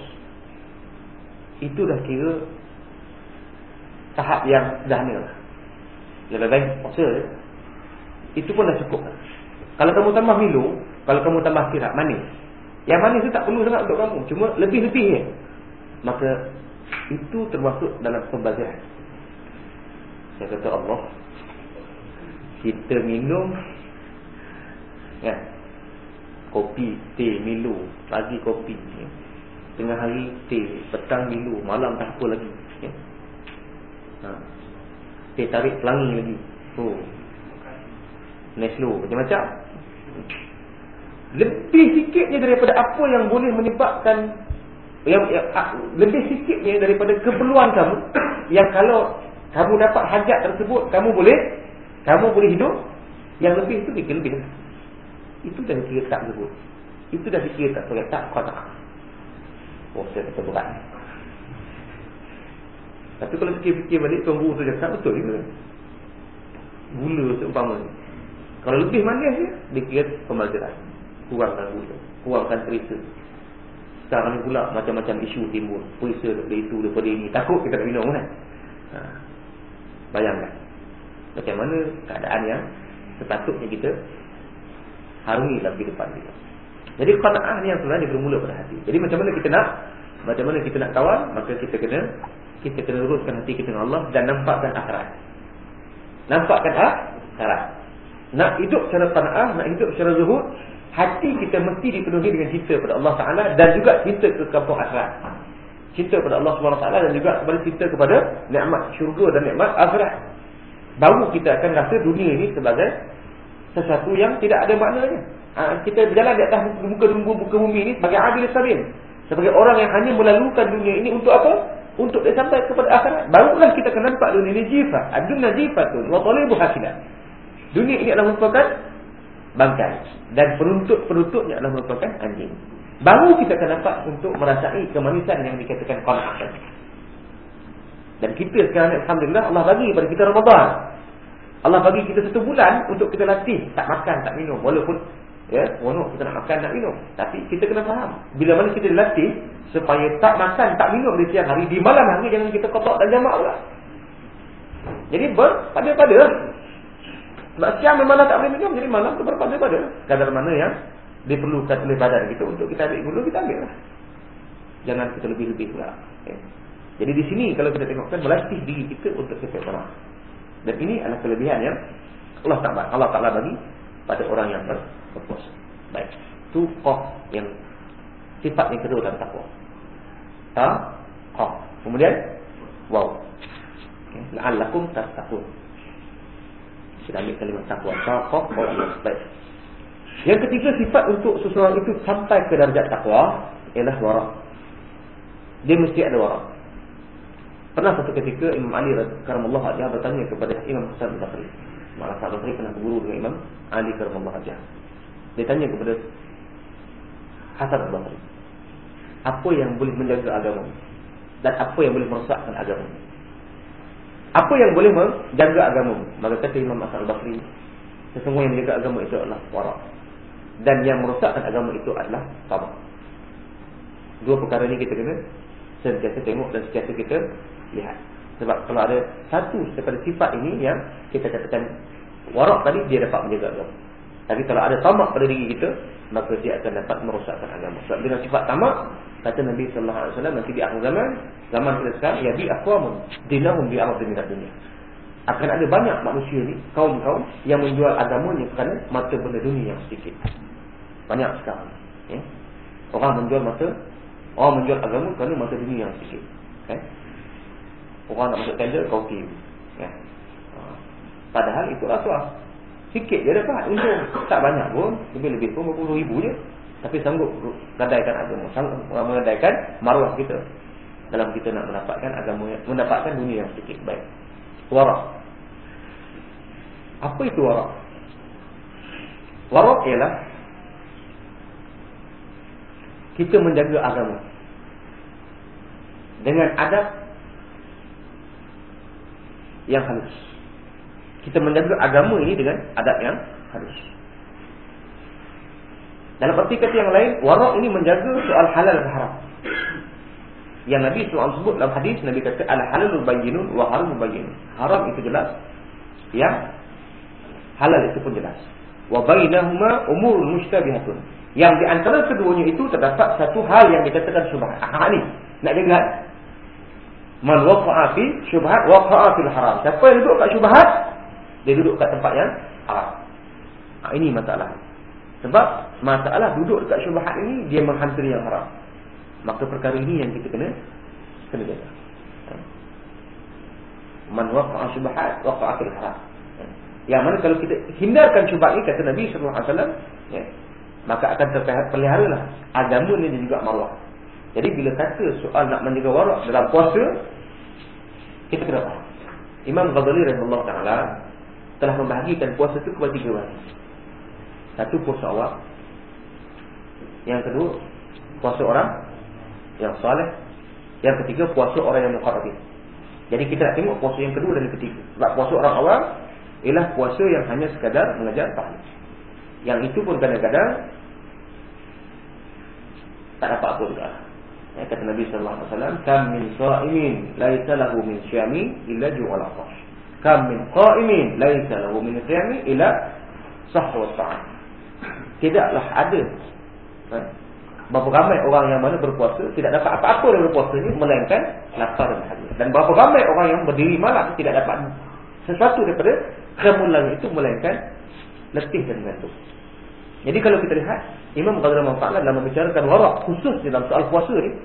[SPEAKER 1] Itu dah kira. Tahap yang dahna lah. Lebih baik puasa. Itu pun dah cukup lah. Kalau kamu tambah milo. Kalau kamu tambah sirap manis. Yang manis tu tak perlu sangat untuk kamu. Cuma lebih-lebih. Maka itu termasuk dalam pembazian. Saya kata Allah. Kita minum. Ya, kopi, teh, milu. Lagi kopi. Ya. Tengah hari teh. Petang milu. Malam tak apa lagi. Ya. Ha. Teh tarik pelangi lagi. Oh. Neslo. Macam-macam lebih sikitnya daripada apa yang boleh menyebabkan yang, yang, ah, lebih sikitnya daripada keperluan kamu <coughs> yang kalau kamu dapat hajat tersebut kamu boleh kamu boleh hidup yang lebih itu fikir lebih itu dah fikir tak sebut itu dah fikir tak sebut tak kau oh saya tak berat tapi kalau fikir-fikir balik tuan guru tu cakap betul juga gula seumpama kalau lebih manis dia dikira pembelajaran kurangkan dulu kurangkan kereta sekarang ni pula macam-macam isu timbul perisa daripada itu daripada ini takut kita tak minum kan ha. bayangkan macam mana keadaan yang sepatutnya kita harungi lebih depan kita jadi kata'ah ni yang sebenarnya bermula pada hati jadi macam mana kita nak macam mana kita nak kawal maka kita kena kita kena luruskan hati kita dengan Allah dan nampakkan akhirat nampakkan akhirat nak hidup secara tanah, nak hidup secara zuhud hati kita mesti dipenuhi dengan cinta kepada Allah Taala dan juga cinta ke kampung akhirat. Cinta kepada Allah Subhanahu Taala dan juga kembali cinta kepada nikmat syurga dan nikmat akhirat. Baru kita akan rasa dunia ini sebagai sesuatu yang tidak ada maknanya. Ha, kita berjalan di atas muka bumi muka bumi ini sebagai adil salim. Sebagai orang yang hanya melalukan dunia ini untuk apa? Untuk dia sampai kepada akhirat. Barulah kita akan nampak dunia ini jifah. Adun najifatun wa talibu hasilat. Dunia ini adalah merupakan bangkai dan penutup-penutupnya adalah merupakan anjing. Baru kita akan dapat untuk merasai kemanisan yang dikatakan qanaah. Dan kita sekarang alhamdulillah Allah bagi kepada kita Ramadan. Allah bagi kita satu bulan untuk kita latih tak makan, tak minum walaupun ya, wono kita nak makan nak minum. Tapi kita kena faham bila mana kita dilatih supaya tak makan, tak minum di siang hari, di malam hari jangan kita kotak dan jamak pula. Jadi ber pada-pada sebab siang memanglah tak boleh minum. Jadi malam tu berpada pada. Kadar mana yang diperlukan oleh badan kita untuk kita ambil gula, kita ambil lah. Jangan kita lebih-lebih pula. Okay. Jadi di sini kalau kita tengokkan, melatih diri kita untuk setiap orang. Dan ini adalah kelebihan yang Allah tak Ta'ala Allah ta bagi pada orang yang berpuasa. Baik. Itu kok yang sifat yang kedua dan tak kok tak kok Kemudian, wow. Okay. La'allakum tartakun kita ambil kalimat takwa kalau yang ketiga sifat untuk seseorang itu sampai ke darjat takwa ialah warah. dia mesti ada wara pernah satu ketika Imam Ali karamallahu dia bertanya kepada Imam Hasan Bakri malah Hasan Bakri pernah berguru dengan Imam Ali karamallahu dia tanya kepada Hasan Bakri apa yang boleh menjaga agama dan apa yang boleh merosakkan agama apa yang boleh menjaga agama? Maka kata Imam Asal Basri, sesungguhnya yang menjaga agama itu adalah warak. Dan yang merosakkan agama itu adalah sabar. Dua perkara ini kita kena sentiasa tengok dan sentiasa kita lihat. Sebab kalau ada satu daripada sifat ini yang kita katakan warak tadi, dia dapat menjaga agama. Tapi kalau ada tamak pada diri kita, maka dia akan dapat merosakkan agama. Sebab dengan sifat tamak, kata Nabi sallallahu alaihi wasallam nanti di akhir zaman, zaman kita sekarang ya bi aqwamun dinahum bi amr min dunia Akan ada banyak manusia ni, kaum-kaum yang menjual agamanya kerana mata benda dunia yang sedikit. Banyak sekarang. Ya? Orang menjual mata, orang menjual agama kerana mata dunia yang sedikit. Ya? Orang nak masuk tender, kau kiri. Ya? Ah, padahal itu rasuah. Sikit je dapat untung. Tak banyak pun. Lebih-lebih pun berpuluh ribu je. Tapi sanggup mengadaikan agama. Sanggup mengadaikan maruah kita. Dalam kita nak mendapatkan agama. Mendapatkan dunia yang sedikit baik. Warak. Apa itu warak? Warak ialah. Kita menjaga agama. Dengan adab. Yang halus kita menjaga agama ini dengan adab yang harus. Dalam arti kata yang lain, warak ini menjaga soal halal dan haram. Yang Nabi SAW sebut dalam hadis, Nabi kata, al halal bayinun wa haramul bayinun. Haram itu jelas. ya. halal itu pun jelas. Wa bayinahuma umurul mustabihatun. Yang di antara keduanya itu terdapat satu hal yang dikatakan syubhat. Ah, ini. Nak dengar. Man waqa'a fi syubhat waqa'a fil haram. Siapa yang duduk kat subahat? dia duduk kat tempat yang haram. Ha, ini masalah. Sebab masalah duduk dekat syubhat ini dia menghantui yang haram. Maka perkara ini yang kita kena kena jaga. Man waqa'a syubhat waqa'a fil haram. Yang mana kalau kita hindarkan syubhat ini kata Nabi sallallahu alaihi ya maka akan terpeliharalah agama ni dan juga marwah. Jadi bila kata soal nak menjaga warak dalam puasa kita kena faham. Imam Ghazali radhiyallahu ta'ala telah membahagikan puasa itu kepada tiga bahagian. Satu puasa awal. Yang kedua puasa orang yang soleh. Yang ketiga puasa orang yang muqarrabin. Jadi kita nak tengok puasa yang kedua dan yang ketiga. Sebab puasa orang awal ialah puasa yang hanya sekadar mengajar pahala. Yang itu pun kadang-kadang tak dapat apa juga. Ya, kata Nabi sallallahu alaihi wasallam, "Kam min sha'imin laisa lahu min syami illa ju'al kam min qa'imin laisa lahu min qiyami ila sahwa ta'am tidaklah ada ha? berapa ramai orang yang mana berpuasa tidak dapat apa-apa dari puasa ini melainkan lapar dan haus dan berapa ramai orang yang berdiri malam tidak dapat sesuatu daripada kemulan itu melainkan letih dan mengantuk jadi kalau kita lihat Imam Ghazali Mufa'la dalam membicarakan warak khusus dalam soal puasa ini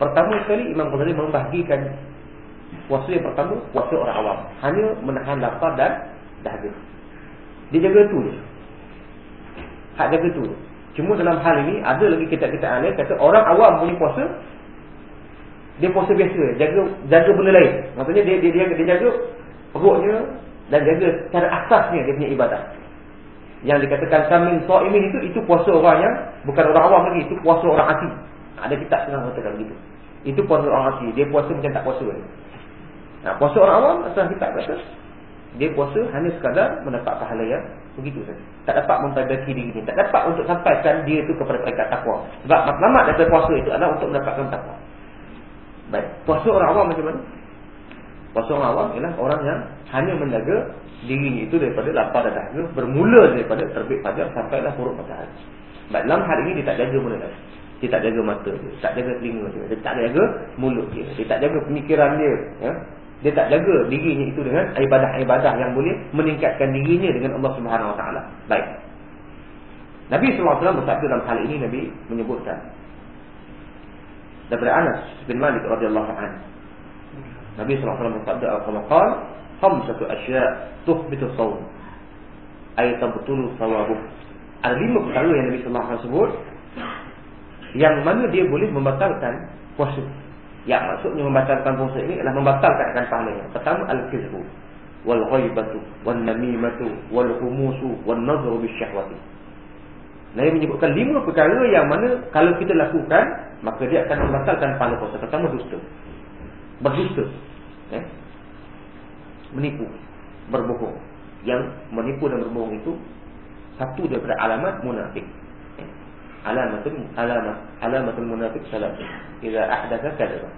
[SPEAKER 1] Pertama sekali Imam Ghazali membahagikan Puasa yang pertama puasa orang awam Hanya menahan lapar dan dahaga Dia jaga tu je Hak jaga tu Cuma dalam hal ini ada lagi kitab-kitab lain Kata orang awam punya puasa Dia puasa biasa Jaga jaga benda lain Maksudnya dia dia, dia, dia jaga perutnya Dan jaga cara atasnya dia punya ibadah Yang dikatakan Samin ini itu itu puasa orang yang Bukan orang awam lagi itu puasa orang asli Ada kitab tengah katakan begitu itu puasa orang asli Dia puasa macam tak puasa. Nah, puasa orang awam asal kita rasa dia puasa hanya sekadar mendapat pahala yang begitu saja. Tak dapat memperbaiki diri dia, tak dapat untuk sampaikan dia itu kepada peringkat takwa. Sebab matlamat daripada puasa itu adalah untuk mendapatkan takwa. Baik, puasa orang awam macam mana? Puasa orang awam ialah orang yang hanya menjaga diri itu daripada lapar dan dahaga bermula daripada terbit fajar sampailah huruf matahari. Baik, dalam hari ini dia tak jaga benda lain. Dia tak jaga mata dia, tak jaga telinga dia, dia tak jaga mulut dia, dia tak jaga pemikiran dia. Ya? dia tak jaga dirinya itu dengan ibadah-ibadah yang boleh meningkatkan dirinya dengan Allah Subhanahu Wa Taala. Baik. Nabi sallallahu alaihi wasallam bersabda dalam hal ini Nabi menyebutkan daripada Anas bin Malik radhiyallahu anhu. Nabi sallallahu alaihi wasallam bersabda apa qala? Khamsatu asya' tuhbitu shaum. Ai tabtulu shawabu. Ada lima perkara yang Nabi sallallahu alaihi sebut yang mana dia boleh membatalkan puasa. Yang maksudnya membatalkan puasa ini adalah membatalkan akan pahalanya. Pertama al-kizbu wal ghaibatu wan namimatu wal humusu wan nadhru bisyahwati. Nabi menyebutkan lima perkara yang mana kalau kita lakukan maka dia akan membatalkan pahala puasa. Pertama dusta. Berdusta. Eh? Menipu, berbohong. Yang menipu dan berbohong itu satu daripada alamat munafik alamatul alamat alamatul munafik salah jika ahdatha kadzaba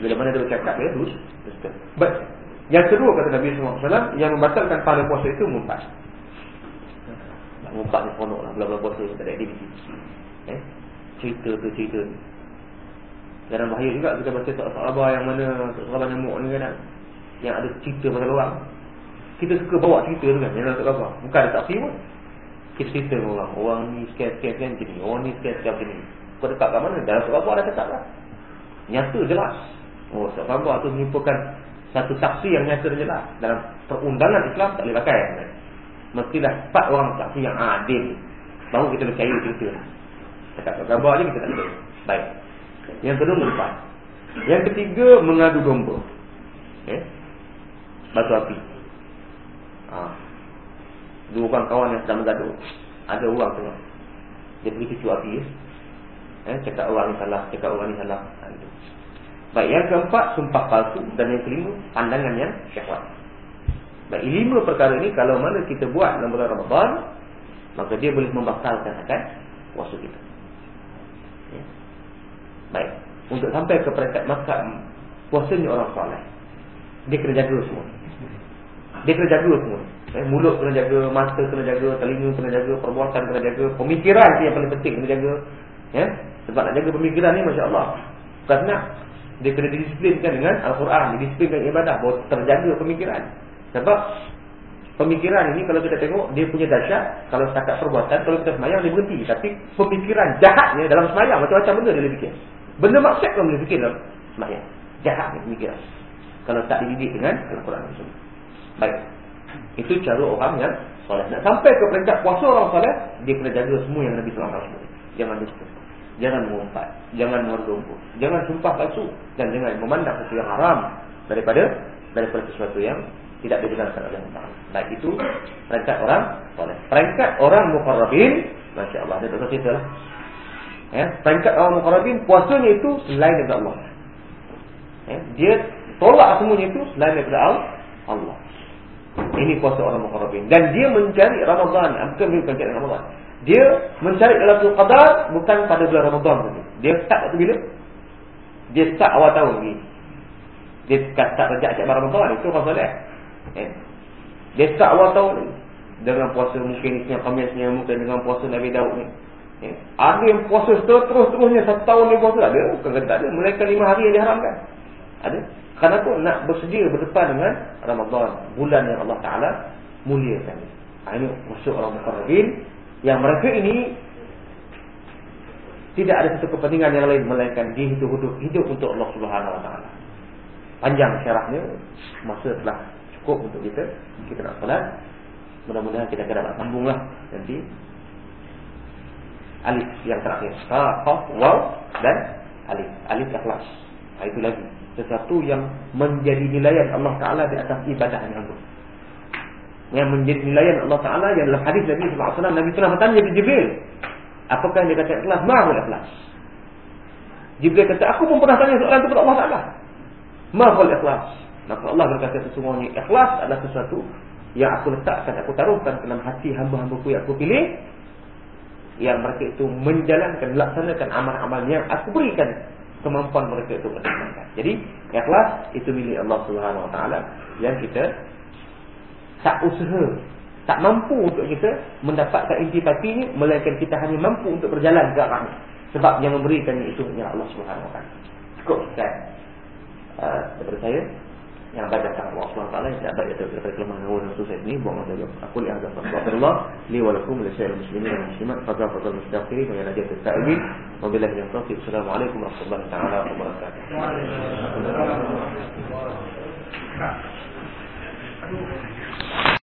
[SPEAKER 1] bila mana dia bercakap dia dusta but yang kedua kata Nabi SAW yang membatalkan pahala puasa itu muntah nak muntah ni konok lah bila-bila puasa tak ada aktiviti eh? cerita tu cerita ni dalam bahaya juga kita baca tak apa yang mana Rabah Nemuk ni kan yang ada cerita pasal orang kita suka bawa cerita tu kan yang tak apa bukan ada taksi kisitan orang orang ni sikit-sikit kan gini orang ni sikit-sikit macam ni kau letak kat mana dalam surat buah dah letak lah nyata jelas oh surat buah tu menyimpulkan satu saksi yang nyata dan jelas dalam perundangan Islam tak boleh pakai kan? mestilah empat orang saksi yang adil baru kita percaya cerita cakap surat buah je kita tak boleh baik yang kedua empat yang ketiga mengadu domba eh? batu api ah. Dua orang kawan yang sedang bergaduh Ada orang tu Dia pergi cucu api ya. eh, Cakap orang ni salah Cakap orang ni salah Aduh. Ha, Baik yang keempat Sumpah palsu Dan yang kelima Pandangan yang syahwat Baik lima perkara ni Kalau mana kita buat dalam bulan Ramadan Maka dia boleh membatalkan akan Wasu kita ya. Baik Untuk sampai ke peringkat maka Puasanya orang soleh Dia kena jaga semua Dia kena jaga semua eh, mulut kena jaga, mata kena jaga, telinga kena jaga, perbuatan kena jaga, pemikiran tu yang paling penting kena jaga. Ya? Sebab nak jaga pemikiran ni masya-Allah. Bukan nak dia kena didisiplinkan dengan al-Quran, disiplin dengan ibadah, buat terjaga pemikiran. Sebab pemikiran ini kalau kita tengok dia punya dahsyat kalau tak setakat perbuatan kalau kita semayang dia berhenti tapi pemikiran jahatnya dalam semayang macam-macam benda dia boleh fikir benda maksiat pun dia fikir dalam semayang jahatnya pemikiran kalau tak dididik dengan Al-Quran baik itu cara orang yang solat. Nak sampai ke peringkat puasa orang soleh, dia kena jaga semua yang Nabi Sallallahu Alaihi Wasallam. Jangan dusta. Jangan mengumpat. Jangan merdumpur. Jangan sumpah palsu. Dan jangan memandang sesuatu yang haram daripada daripada sesuatu yang tidak dibenarkan oleh Allah. Baik itu peringkat orang soleh. Peringkat orang mukarrabin, Masya Allah, ada tersebut itulah. Ya, peringkat orang mukarrabin, puasanya itu selain daripada Allah. Ya, dia tolak semuanya itu selain daripada Allah. Ini puasa orang Muqarrabin. Dan dia mencari Ramadan. Ah, bukan dia mencari Ramadan. Dia mencari dalam suhu qadar bukan pada bulan Ramadan. Dia tak waktu bila? Dia tak awal tahun ni. Eh. Dia start rejak cik barang Ramadan. Itu orang soleh. Eh? Dia tak awal tahun ni. Dengan puasa mungkin ni, senyap kamis ni, mungkin dengan puasa Nabi Daud ni. Eh? Ada yang puasa terus-terusnya, satu tahun ni puasa ada. Bukan kata ada. Mereka lima hari yang diharamkan. Ada. Kenapa nak bersedia berdepan dengan Ramadan bulan yang Allah Taala muliakan. Ha, ini musuh orang muharrim yang mereka ini tidak ada satu kepentingan yang lain melainkan dihidup-hidup hidup untuk Allah Subhanahu Wa Taala. Panjang syarahnya masa telah cukup untuk kita kita nak salat. Mudah-mudahan kita dapat lah nanti. Alif yang terakhir. Ta, ha, waw dan alif. Alif ikhlas. Ha, itu lagi sesuatu yang menjadi nilaian Allah Taala di atas ibadah yang agung. Yang menjadi nilaian Allah Taala yang dalam hadis Nabi Sallallahu Alaihi Wasallam Nabi pernah bertanya kepada Jibril, apakah yang dia kata ikhlas? Mahu ikhlas. Jibril kata, aku pun pernah tanya soalan itu kepada Allah Taala. Mahu ikhlas. Maka Allah berkata sesungguhnya ikhlas adalah sesuatu yang aku letakkan, aku taruhkan dalam hati hamba-hambaku yang aku pilih yang mereka itu menjalankan, melaksanakan amal-amal yang aku berikan kemampuan mereka itu menyenangkan. Jadi, ikhlas itu milik Allah Subhanahu Wa Taala yang kita tak usaha, tak mampu untuk kita mendapatkan intipati ini melainkan kita hanya mampu untuk berjalan ke arah sebab yang memberikan itu hanya Allah Subhanahu Wa Taala. Cukup sekian. Uh, saya yang baca takwa Allah Taala tidak baik itu terjemahan hawa nafsu saya ini buang dari aku ada takwa Allah li wa lakum li sayyidil muslimin dan muslimat fadza fadza mustaqirin wa ya najat as Mobilah yang billahi taufiq assalamu alaikum warahmatullahi taala wabarakatuh